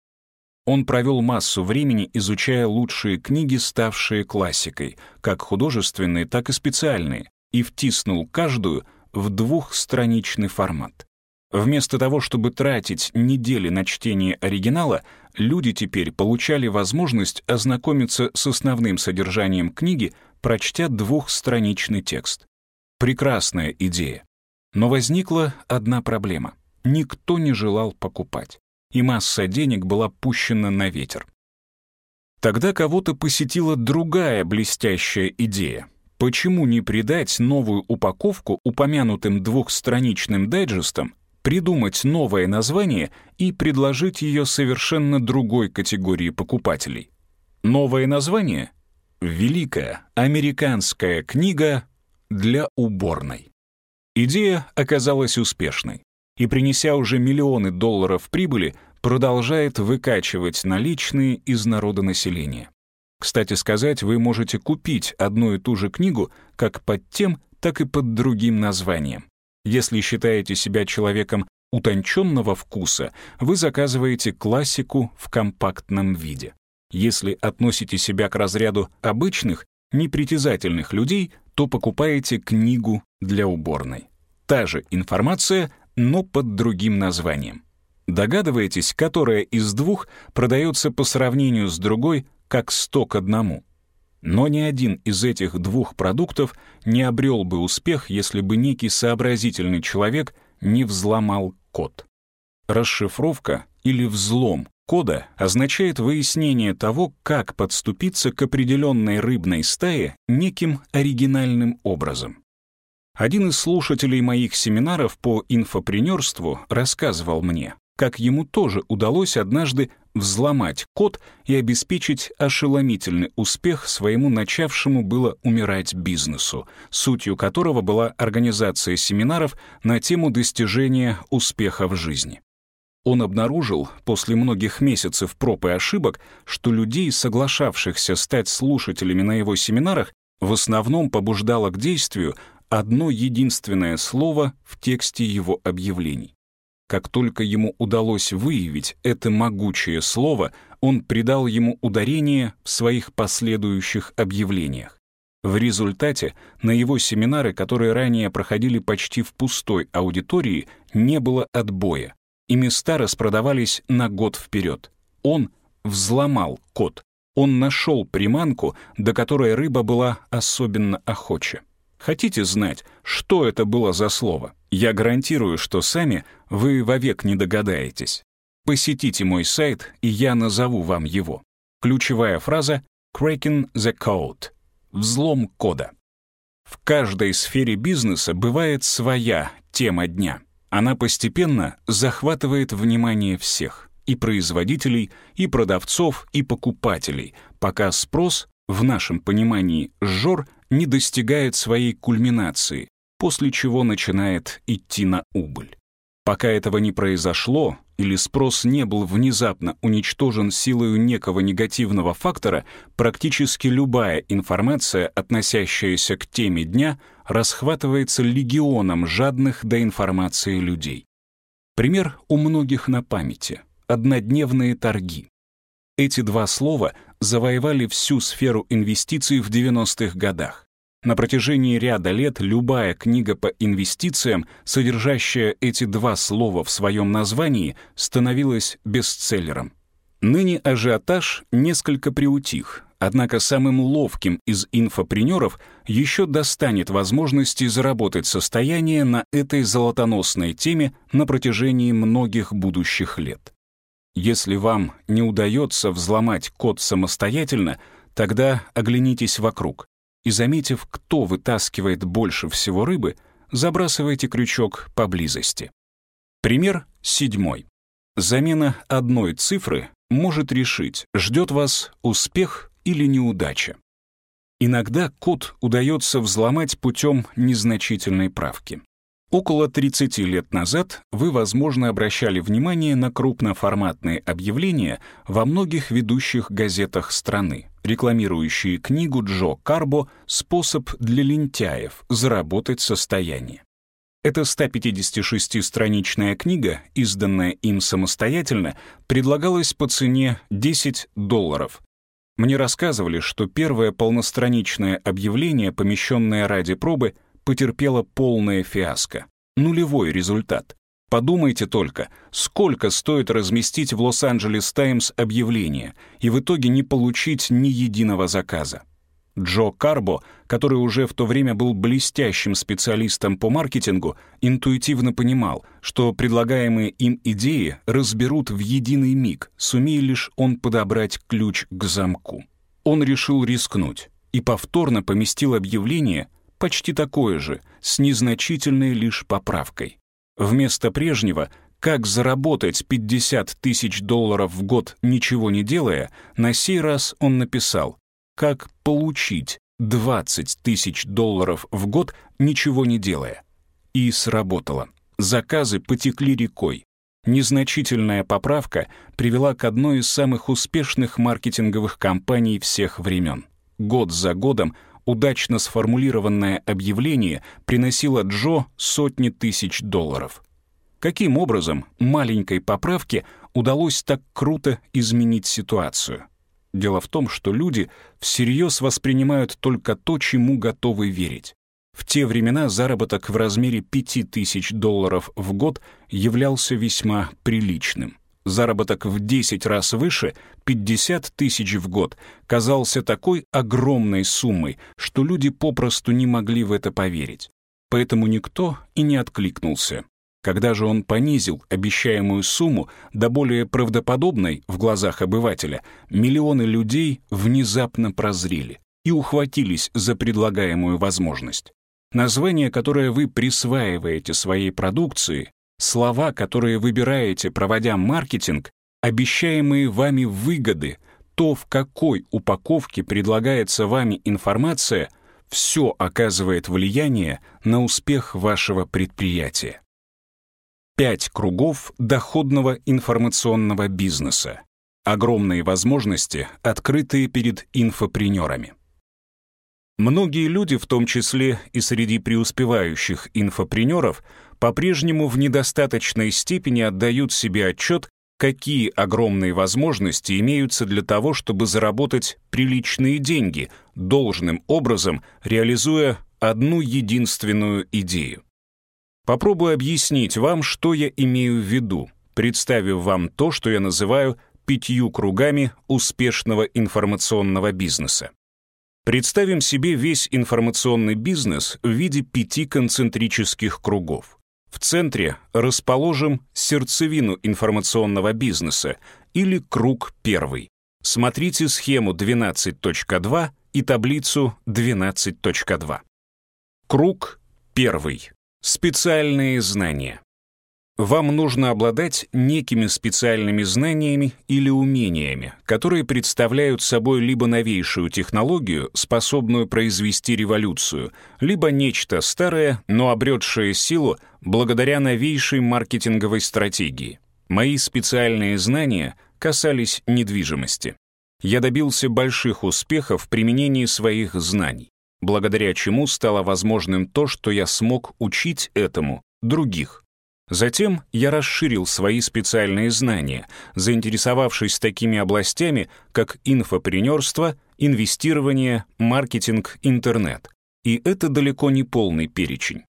Он провел массу времени, изучая лучшие книги, ставшие классикой, как художественные, так и специальные, и втиснул каждую в двухстраничный формат. Вместо того, чтобы тратить недели на чтение оригинала, люди теперь получали возможность ознакомиться с основным содержанием книги, прочтя двухстраничный текст. Прекрасная идея. Но возникла одна проблема. Никто не желал покупать, и масса денег была пущена на ветер. Тогда кого-то посетила другая блестящая идея. Почему не придать новую упаковку упомянутым двухстраничным дайджестам придумать новое название и предложить ее совершенно другой категории покупателей. Новое название — «Великая американская книга для уборной». Идея оказалась успешной и, принеся уже миллионы долларов прибыли, продолжает выкачивать наличные из народонаселения. Кстати сказать, вы можете купить одну и ту же книгу как под тем, так и под другим названием. Если считаете себя человеком утонченного вкуса, вы заказываете классику в компактном виде. Если относите себя к разряду обычных, непритязательных людей, то покупаете книгу для уборной. Та же информация, но под другим названием. Догадываетесь, которая из двух продается по сравнению с другой как сто к одному? Но ни один из этих двух продуктов не обрел бы успех, если бы некий сообразительный человек не взломал код. Расшифровка или взлом кода означает выяснение того, как подступиться к определенной рыбной стае неким оригинальным образом. Один из слушателей моих семинаров по инфопренерству рассказывал мне, как ему тоже удалось однажды взломать код и обеспечить ошеломительный успех своему начавшему было умирать бизнесу, сутью которого была организация семинаров на тему достижения успеха в жизни. Он обнаружил после многих месяцев проб и ошибок, что людей, соглашавшихся стать слушателями на его семинарах, в основном побуждало к действию одно единственное слово в тексте его объявлений. Как только ему удалось выявить это могучее слово, он придал ему ударение в своих последующих объявлениях. В результате на его семинары, которые ранее проходили почти в пустой аудитории, не было отбоя, и места распродавались на год вперед. Он взломал код. Он нашел приманку, до которой рыба была особенно охоча. Хотите знать, что это было за слово? Я гарантирую, что сами вы вовек не догадаетесь. Посетите мой сайт, и я назову вам его. Ключевая фраза «cracking the code» — взлом кода. В каждой сфере бизнеса бывает своя тема дня. Она постепенно захватывает внимание всех — и производителей, и продавцов, и покупателей, пока спрос, в нашем понимании «жор», не достигает своей кульминации, после чего начинает идти на убыль. Пока этого не произошло, или спрос не был внезапно уничтожен силой некого негативного фактора, практически любая информация, относящаяся к теме дня, расхватывается легионом жадных до информации людей. Пример у многих на памяти — однодневные торги. Эти два слова завоевали всю сферу инвестиций в 90-х годах. На протяжении ряда лет любая книга по инвестициям, содержащая эти два слова в своем названии, становилась бестселлером. Ныне ажиотаж несколько приутих, однако самым ловким из инфопренеров еще достанет возможности заработать состояние на этой золотоносной теме на протяжении многих будущих лет. Если вам не удается взломать код самостоятельно, тогда оглянитесь вокруг и, заметив, кто вытаскивает больше всего рыбы, забрасывайте крючок поблизости. Пример седьмой. Замена одной цифры может решить, ждет вас успех или неудача. Иногда код удается взломать путем незначительной правки. Около 30 лет назад вы, возможно, обращали внимание на крупноформатные объявления во многих ведущих газетах страны, рекламирующие книгу Джо Карбо «Способ для лентяев заработать состояние». Эта 156-страничная книга, изданная им самостоятельно, предлагалась по цене 10 долларов. Мне рассказывали, что первое полностраничное объявление, помещенное ради пробы, потерпело полное фиаско. Нулевой результат. Подумайте только, сколько стоит разместить в Лос-Анджелес Таймс объявление и в итоге не получить ни единого заказа. Джо Карбо, который уже в то время был блестящим специалистом по маркетингу, интуитивно понимал, что предлагаемые им идеи разберут в единый миг, сумея лишь он подобрать ключ к замку. Он решил рискнуть и повторно поместил объявление почти такое же, с незначительной лишь поправкой. Вместо прежнего «Как заработать 50 тысяч долларов в год, ничего не делая», на сей раз он написал как получить 20 тысяч долларов в год, ничего не делая. И сработало. Заказы потекли рекой. Незначительная поправка привела к одной из самых успешных маркетинговых кампаний всех времен. Год за годом удачно сформулированное объявление приносило Джо сотни тысяч долларов. Каким образом маленькой поправке удалось так круто изменить ситуацию? Дело в том, что люди всерьез воспринимают только то, чему готовы верить. В те времена заработок в размере 5000 долларов в год являлся весьма приличным. Заработок в 10 раз выше, 50 тысяч в год, казался такой огромной суммой, что люди попросту не могли в это поверить. Поэтому никто и не откликнулся. Когда же он понизил обещаемую сумму до более правдоподобной в глазах обывателя, миллионы людей внезапно прозрели и ухватились за предлагаемую возможность. Название, которое вы присваиваете своей продукции, слова, которые выбираете, проводя маркетинг, обещаемые вами выгоды, то, в какой упаковке предлагается вами информация, все оказывает влияние на успех вашего предприятия. Пять кругов доходного информационного бизнеса. Огромные возможности, открытые перед инфопренерами. Многие люди, в том числе и среди преуспевающих инфопренеров, по-прежнему в недостаточной степени отдают себе отчет, какие огромные возможности имеются для того, чтобы заработать приличные деньги, должным образом реализуя одну единственную идею. Попробую объяснить вам, что я имею в виду, представив вам то, что я называю пятью кругами успешного информационного бизнеса. Представим себе весь информационный бизнес в виде пяти концентрических кругов. В центре расположим сердцевину информационного бизнеса или круг первый. Смотрите схему 12.2 и таблицу 12.2. Круг первый. Специальные знания. Вам нужно обладать некими специальными знаниями или умениями, которые представляют собой либо новейшую технологию, способную произвести революцию, либо нечто старое, но обретшее силу благодаря новейшей маркетинговой стратегии. Мои специальные знания касались недвижимости. Я добился больших успехов в применении своих знаний благодаря чему стало возможным то, что я смог учить этому других. Затем я расширил свои специальные знания, заинтересовавшись такими областями, как инфопренерство, инвестирование, маркетинг, интернет. И это далеко не полный перечень.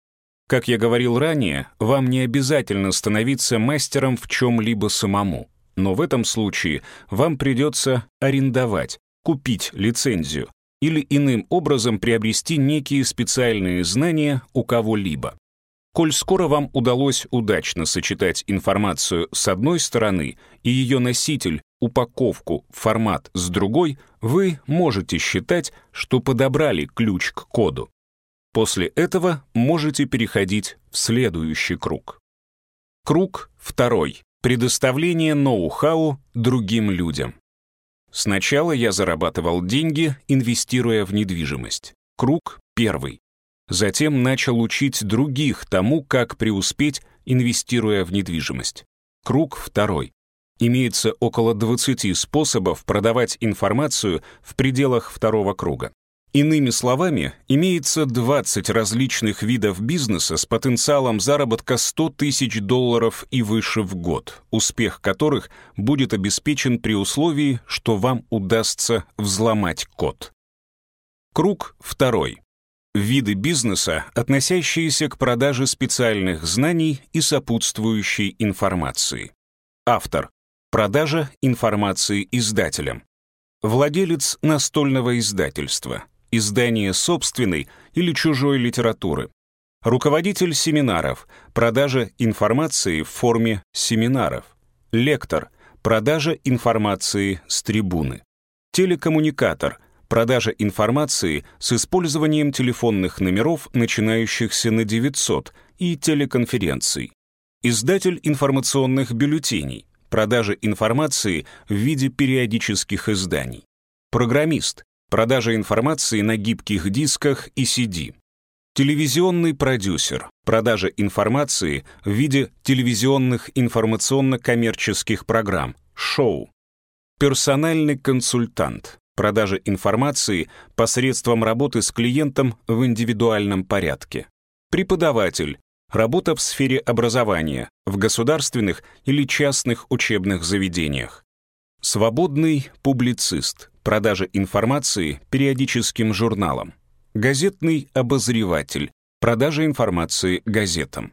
Как я говорил ранее, вам не обязательно становиться мастером в чем-либо самому, но в этом случае вам придется арендовать, купить лицензию, или иным образом приобрести некие специальные знания у кого-либо. Коль скоро вам удалось удачно сочетать информацию с одной стороны и ее носитель, упаковку, формат с другой, вы можете считать, что подобрали ключ к коду. После этого можете переходить в следующий круг. Круг второй. Предоставление ноу-хау другим людям. Сначала я зарабатывал деньги, инвестируя в недвижимость. Круг первый. Затем начал учить других тому, как преуспеть, инвестируя в недвижимость. Круг второй. Имеется около 20 способов продавать информацию в пределах второго круга. Иными словами, имеется 20 различных видов бизнеса с потенциалом заработка 100 тысяч долларов и выше в год, успех которых будет обеспечен при условии, что вам удастся взломать код. Круг второй. Виды бизнеса, относящиеся к продаже специальных знаний и сопутствующей информации. Автор. Продажа информации издателям. Владелец настольного издательства издание собственной или чужой литературы. Руководитель семинаров, продажа информации в форме семинаров. Лектор, продажа информации с трибуны. Телекоммуникатор, продажа информации с использованием телефонных номеров, начинающихся на 900, и телеконференций. Издатель информационных бюллетеней, продажа информации в виде периодических изданий. Программист, продажа информации на гибких дисках и CD. Телевизионный продюсер, продажа информации в виде телевизионных информационно-коммерческих программ, шоу. Персональный консультант, продажа информации посредством работы с клиентом в индивидуальном порядке. Преподаватель, работа в сфере образования, в государственных или частных учебных заведениях. Свободный публицист, продажа информации периодическим журналам, газетный обозреватель, продажа информации газетам,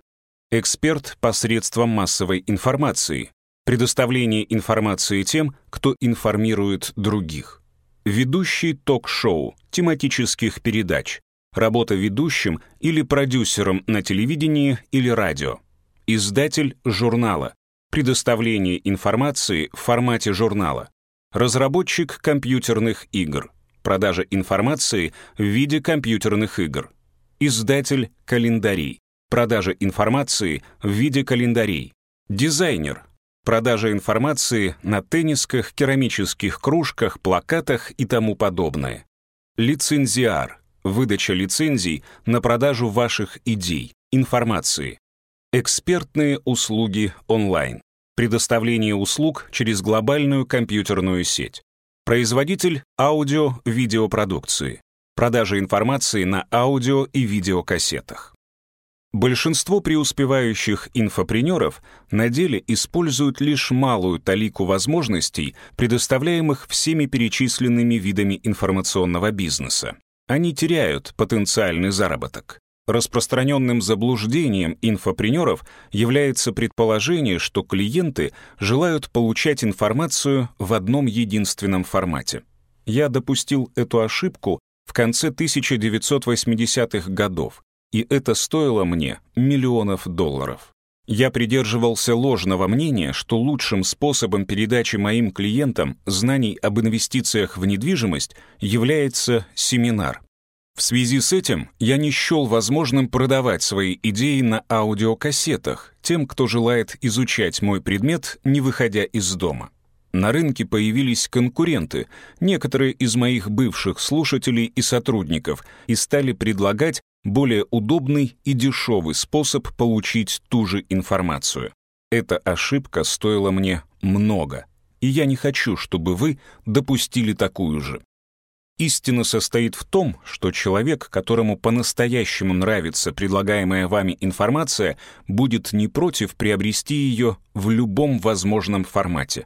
эксперт посредством массовой информации, предоставление информации тем, кто информирует других, ведущий ток-шоу, тематических передач, работа ведущим или продюсером на телевидении или радио, издатель журнала, предоставление информации в формате журнала, Разработчик компьютерных игр. Продажа информации в виде компьютерных игр. Издатель календарей. Продажа информации в виде календарей. Дизайнер. Продажа информации на теннисках, керамических кружках, плакатах и тому подобное. Лицензиар. Выдача лицензий на продажу ваших идей, информации. Экспертные услуги онлайн предоставление услуг через глобальную компьютерную сеть, производитель аудио-видеопродукции, продажа информации на аудио и видеокассетах. Большинство преуспевающих инфопренеров на деле используют лишь малую талику возможностей, предоставляемых всеми перечисленными видами информационного бизнеса. Они теряют потенциальный заработок. Распространенным заблуждением инфопренеров является предположение, что клиенты желают получать информацию в одном единственном формате. Я допустил эту ошибку в конце 1980-х годов, и это стоило мне миллионов долларов. Я придерживался ложного мнения, что лучшим способом передачи моим клиентам знаний об инвестициях в недвижимость является семинар. В связи с этим я не счел возможным продавать свои идеи на аудиокассетах тем, кто желает изучать мой предмет, не выходя из дома. На рынке появились конкуренты, некоторые из моих бывших слушателей и сотрудников, и стали предлагать более удобный и дешевый способ получить ту же информацию. Эта ошибка стоила мне много, и я не хочу, чтобы вы допустили такую же. Истина состоит в том, что человек, которому по-настоящему нравится предлагаемая вами информация, будет не против приобрести ее в любом возможном формате.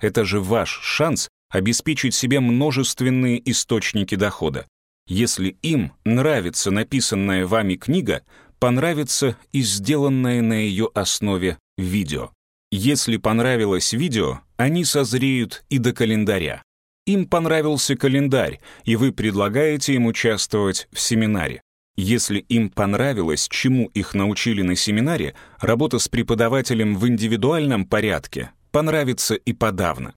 Это же ваш шанс обеспечить себе множественные источники дохода. Если им нравится написанная вами книга, понравится и сделанное на ее основе видео. Если понравилось видео, они созреют и до календаря. Им понравился календарь, и вы предлагаете им участвовать в семинаре. Если им понравилось, чему их научили на семинаре, работа с преподавателем в индивидуальном порядке понравится и подавно.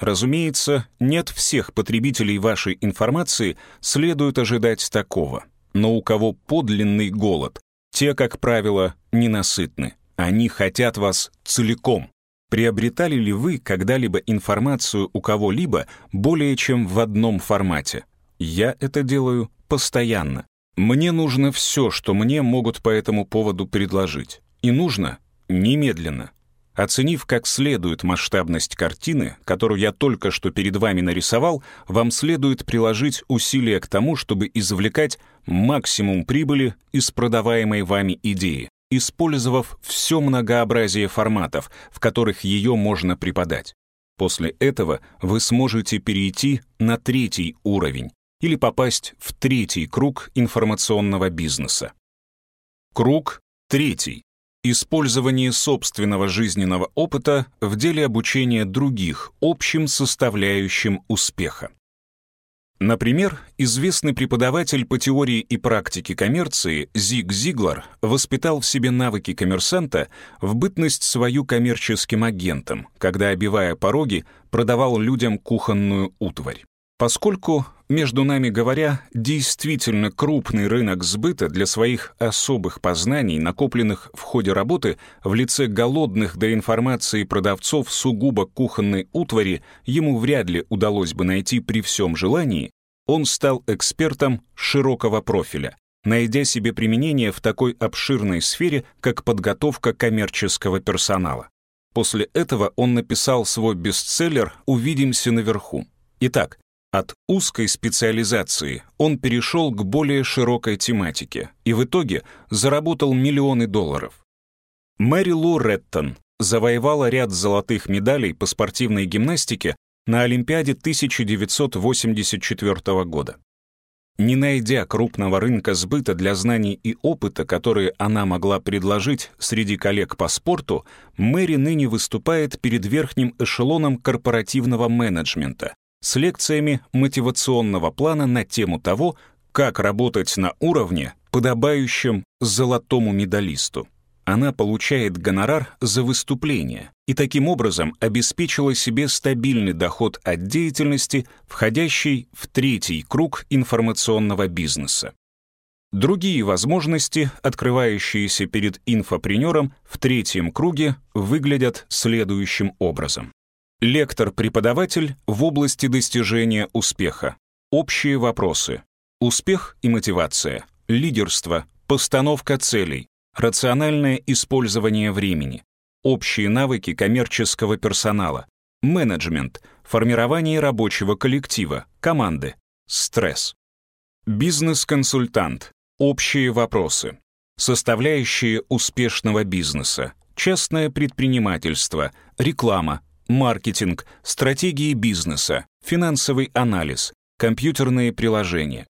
Разумеется, нет всех потребителей вашей информации следует ожидать такого. Но у кого подлинный голод, те, как правило, ненасытны. Они хотят вас целиком. Приобретали ли вы когда-либо информацию у кого-либо более чем в одном формате? Я это делаю постоянно. Мне нужно все, что мне могут по этому поводу предложить. И нужно немедленно. Оценив как следует масштабность картины, которую я только что перед вами нарисовал, вам следует приложить усилия к тому, чтобы извлекать максимум прибыли из продаваемой вами идеи, использовав все многообразие форматов, в которых ее можно преподать. После этого вы сможете перейти на третий уровень или попасть в третий круг информационного бизнеса. Круг третий. Использование собственного жизненного опыта в деле обучения других общим составляющим успеха. Например, известный преподаватель по теории и практике коммерции Зиг Зиглар воспитал в себе навыки коммерсанта в бытность свою коммерческим агентом, когда, обивая пороги, продавал людям кухонную утварь. Поскольку, между нами говоря, действительно крупный рынок сбыта для своих особых познаний, накопленных в ходе работы в лице голодных до информации продавцов сугубо кухонной утвари, ему вряд ли удалось бы найти при всем желании, он стал экспертом широкого профиля, найдя себе применение в такой обширной сфере, как подготовка коммерческого персонала. После этого он написал свой бестселлер «Увидимся наверху». Итак, от узкой специализации он перешел к более широкой тематике и в итоге заработал миллионы долларов. Мэри Лу Реттон завоевала ряд золотых медалей по спортивной гимнастике на Олимпиаде 1984 года. Не найдя крупного рынка сбыта для знаний и опыта, которые она могла предложить среди коллег по спорту, Мэри ныне выступает перед верхним эшелоном корпоративного менеджмента, с лекциями мотивационного плана на тему того, как работать на уровне, подобающем золотому медалисту. Она получает гонорар за выступление и таким образом обеспечила себе стабильный доход от деятельности, входящей в третий круг информационного бизнеса. Другие возможности, открывающиеся перед инфопренером в третьем круге, выглядят следующим образом. Лектор-преподаватель в области достижения успеха. Общие вопросы. Успех и мотивация. Лидерство. Постановка целей. Рациональное использование времени. Общие навыки коммерческого персонала. Менеджмент. Формирование рабочего коллектива. Команды. Стресс. Бизнес-консультант. Общие вопросы. Составляющие успешного бизнеса. Частное предпринимательство. Реклама маркетинг, стратегии бизнеса, финансовый анализ, компьютерные приложения.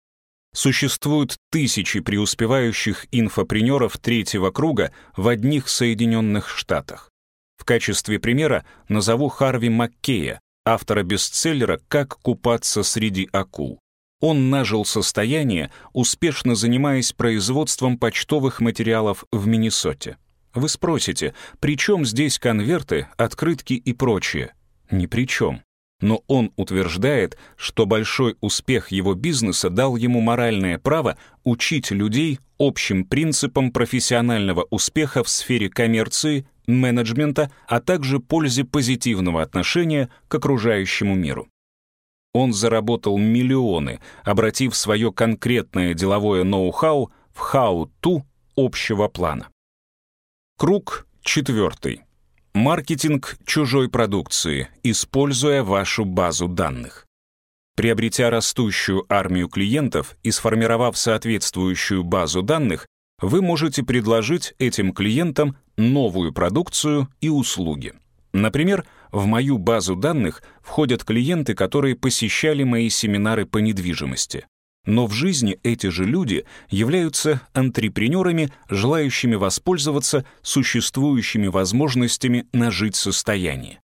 Существуют тысячи преуспевающих инфопренеров третьего круга в одних Соединенных Штатах. В качестве примера назову Харви Маккея, автора бестселлера «Как купаться среди акул». Он нажил состояние, успешно занимаясь производством почтовых материалов в Миннесоте. Вы спросите, при чем здесь конверты, открытки и прочее? Ни при чем. Но он утверждает, что большой успех его бизнеса дал ему моральное право учить людей общим принципам профессионального успеха в сфере коммерции, менеджмента, а также пользе позитивного отношения к окружающему миру. Он заработал миллионы, обратив свое конкретное деловое ноу-хау в хау-ту общего плана. Круг четвертый. Маркетинг чужой продукции, используя вашу базу данных. Приобретя растущую армию клиентов и сформировав соответствующую базу данных, вы можете предложить этим клиентам новую продукцию и услуги. Например, в мою базу данных входят клиенты, которые посещали мои семинары по недвижимости. Но в жизни эти же люди являются антрепренерами, желающими воспользоваться существующими возможностями нажить состояние.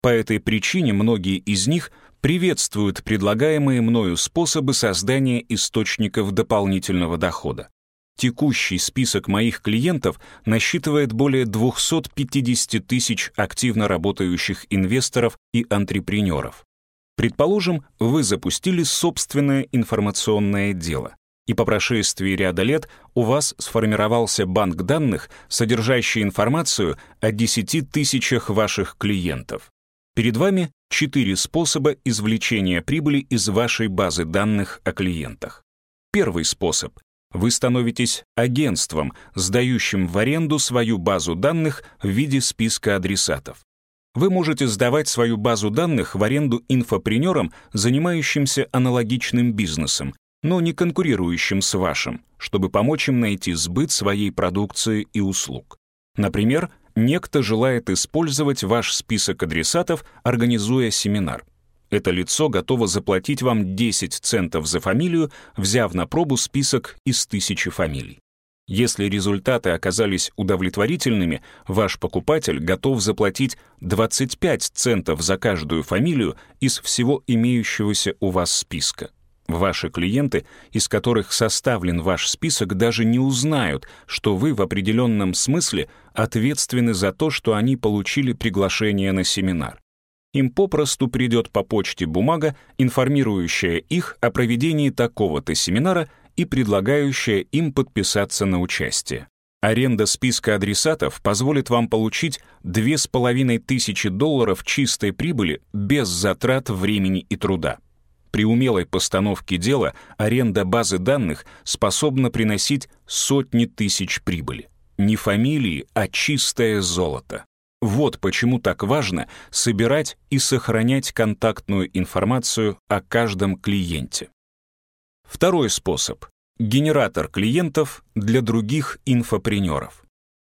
По этой причине многие из них приветствуют предлагаемые мною способы создания источников дополнительного дохода. Текущий список моих клиентов насчитывает более 250 тысяч активно работающих инвесторов и антрепренеров. Предположим, вы запустили собственное информационное дело, и по прошествии ряда лет у вас сформировался банк данных, содержащий информацию о 10 тысячах ваших клиентов. Перед вами четыре способа извлечения прибыли из вашей базы данных о клиентах. Первый способ Вы становитесь агентством, сдающим в аренду свою базу данных в виде списка адресатов. Вы можете сдавать свою базу данных в аренду инфопренерам, занимающимся аналогичным бизнесом, но не конкурирующим с вашим, чтобы помочь им найти сбыт своей продукции и услуг. Например, некто желает использовать ваш список адресатов, организуя семинар. Это лицо готово заплатить вам 10 центов за фамилию, взяв на пробу список из тысячи фамилий. Если результаты оказались удовлетворительными, ваш покупатель готов заплатить 25 центов за каждую фамилию из всего имеющегося у вас списка. Ваши клиенты, из которых составлен ваш список, даже не узнают, что вы в определенном смысле ответственны за то, что они получили приглашение на семинар. Им попросту придет по почте бумага, информирующая их о проведении такого-то семинара и предлагающая им подписаться на участие. Аренда списка адресатов позволит вам получить 2500 долларов чистой прибыли без затрат времени и труда. При умелой постановке дела аренда базы данных способна приносить сотни тысяч прибыли. Не фамилии, а чистое золото. Вот почему так важно собирать и сохранять контактную информацию о каждом клиенте. Второй способ — генератор клиентов для других инфопренеров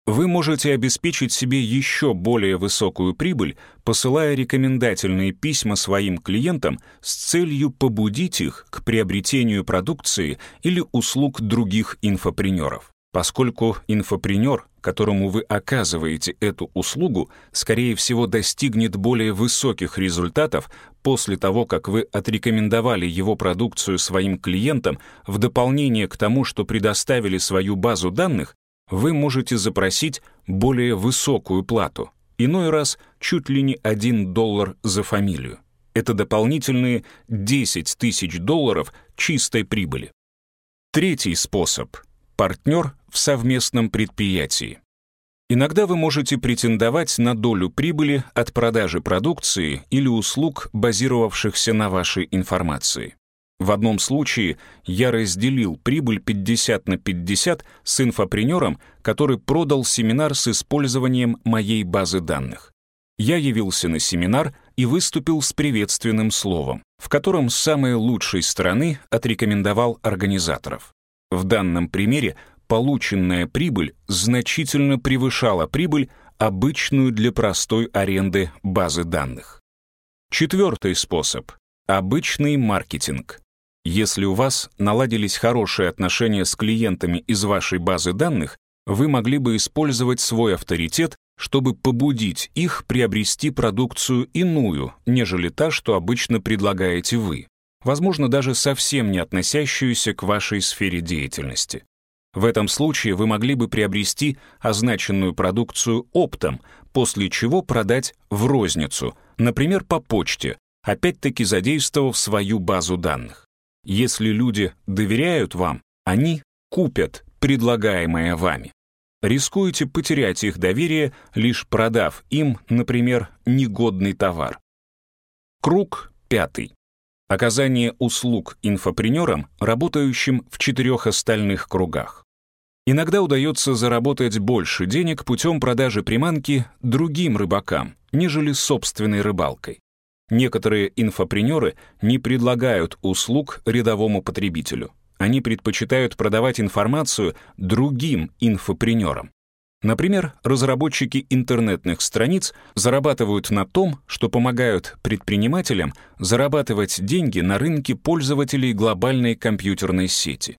вы можете обеспечить себе еще более высокую прибыль, посылая рекомендательные письма своим клиентам с целью побудить их к приобретению продукции или услуг других инфопренеров. Поскольку инфопренер, которому вы оказываете эту услугу, скорее всего достигнет более высоких результатов после того, как вы отрекомендовали его продукцию своим клиентам в дополнение к тому, что предоставили свою базу данных, вы можете запросить более высокую плату, иной раз чуть ли не 1 доллар за фамилию. Это дополнительные 10 тысяч долларов чистой прибыли. Третий способ — партнер в совместном предприятии. Иногда вы можете претендовать на долю прибыли от продажи продукции или услуг, базировавшихся на вашей информации. В одном случае я разделил прибыль 50 на 50 с инфопренером, который продал семинар с использованием моей базы данных. Я явился на семинар и выступил с приветственным словом, в котором с самой лучшей стороны отрекомендовал организаторов. В данном примере полученная прибыль значительно превышала прибыль, обычную для простой аренды базы данных. Четвертый способ — обычный маркетинг. Если у вас наладились хорошие отношения с клиентами из вашей базы данных, вы могли бы использовать свой авторитет, чтобы побудить их приобрести продукцию иную, нежели та, что обычно предлагаете вы, возможно, даже совсем не относящуюся к вашей сфере деятельности. В этом случае вы могли бы приобрести означенную продукцию оптом, после чего продать в розницу, например, по почте, опять-таки задействовав свою базу данных. Если люди доверяют вам, они купят предлагаемое вами. Рискуете потерять их доверие, лишь продав им, например, негодный товар. Круг пятый. Оказание услуг инфопренерам, работающим в четырех остальных кругах. Иногда удается заработать больше денег путем продажи приманки другим рыбакам, нежели собственной рыбалкой. Некоторые инфопренеры не предлагают услуг рядовому потребителю. Они предпочитают продавать информацию другим инфопренерам. Например, разработчики интернетных страниц зарабатывают на том, что помогают предпринимателям зарабатывать деньги на рынке пользователей глобальной компьютерной сети.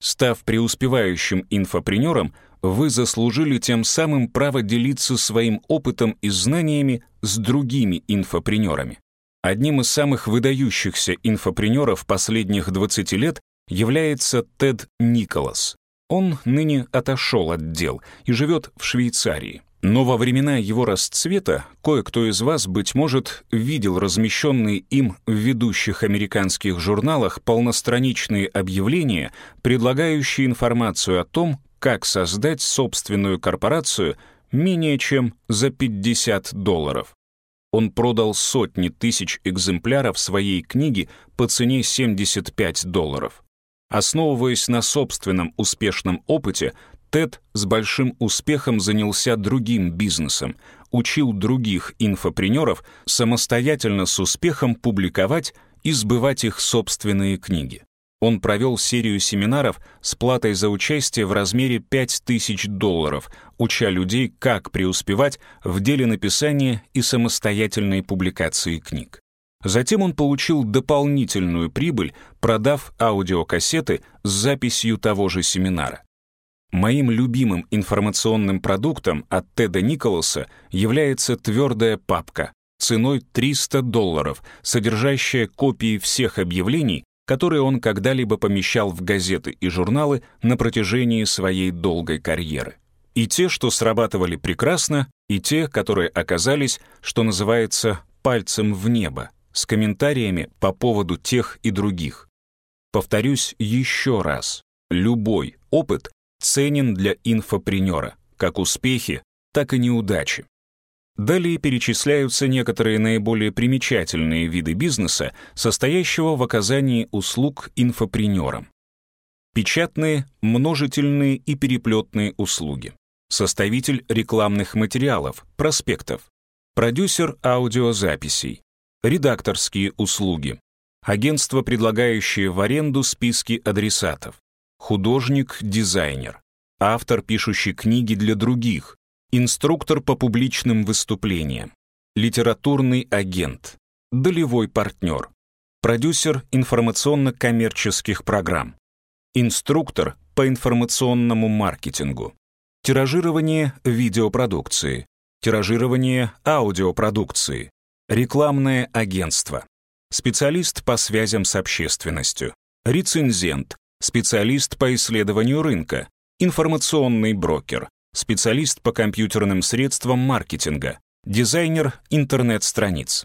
Став преуспевающим инфопренером, вы заслужили тем самым право делиться своим опытом и знаниями с другими инфопренерами. Одним из самых выдающихся инфопренеров последних 20 лет является Тед Николас. Он ныне отошел от дел и живет в Швейцарии. Но во времена его расцвета кое-кто из вас, быть может, видел размещенные им в ведущих американских журналах полностраничные объявления, предлагающие информацию о том, как создать собственную корпорацию менее чем за 50 долларов. Он продал сотни тысяч экземпляров своей книги по цене 75 долларов. Основываясь на собственном успешном опыте, Тед с большим успехом занялся другим бизнесом, учил других инфопренеров самостоятельно с успехом публиковать и сбывать их собственные книги. Он провел серию семинаров с платой за участие в размере 5000 долларов, уча людей, как преуспевать в деле написания и самостоятельной публикации книг. Затем он получил дополнительную прибыль, продав аудиокассеты с записью того же семинара. Моим любимым информационным продуктом от Теда Николаса является твердая папка ценой 300 долларов, содержащая копии всех объявлений, которые он когда-либо помещал в газеты и журналы на протяжении своей долгой карьеры. И те, что срабатывали прекрасно, и те, которые оказались, что называется, пальцем в небо, с комментариями по поводу тех и других. Повторюсь еще раз, любой опыт ценен для инфопренера, как успехи, так и неудачи. Далее перечисляются некоторые наиболее примечательные виды бизнеса, состоящего в оказании услуг инфопренерам. Печатные, множительные и переплетные услуги. Составитель рекламных материалов, проспектов. Продюсер аудиозаписей. Редакторские услуги. Агентство, предлагающее в аренду списки адресатов художник-дизайнер, автор, пишущий книги для других, инструктор по публичным выступлениям, литературный агент, долевой партнер, продюсер информационно-коммерческих программ, инструктор по информационному маркетингу, тиражирование видеопродукции, тиражирование аудиопродукции, рекламное агентство, специалист по связям с общественностью, рецензент, специалист по исследованию рынка, информационный брокер, специалист по компьютерным средствам маркетинга, дизайнер интернет-страниц.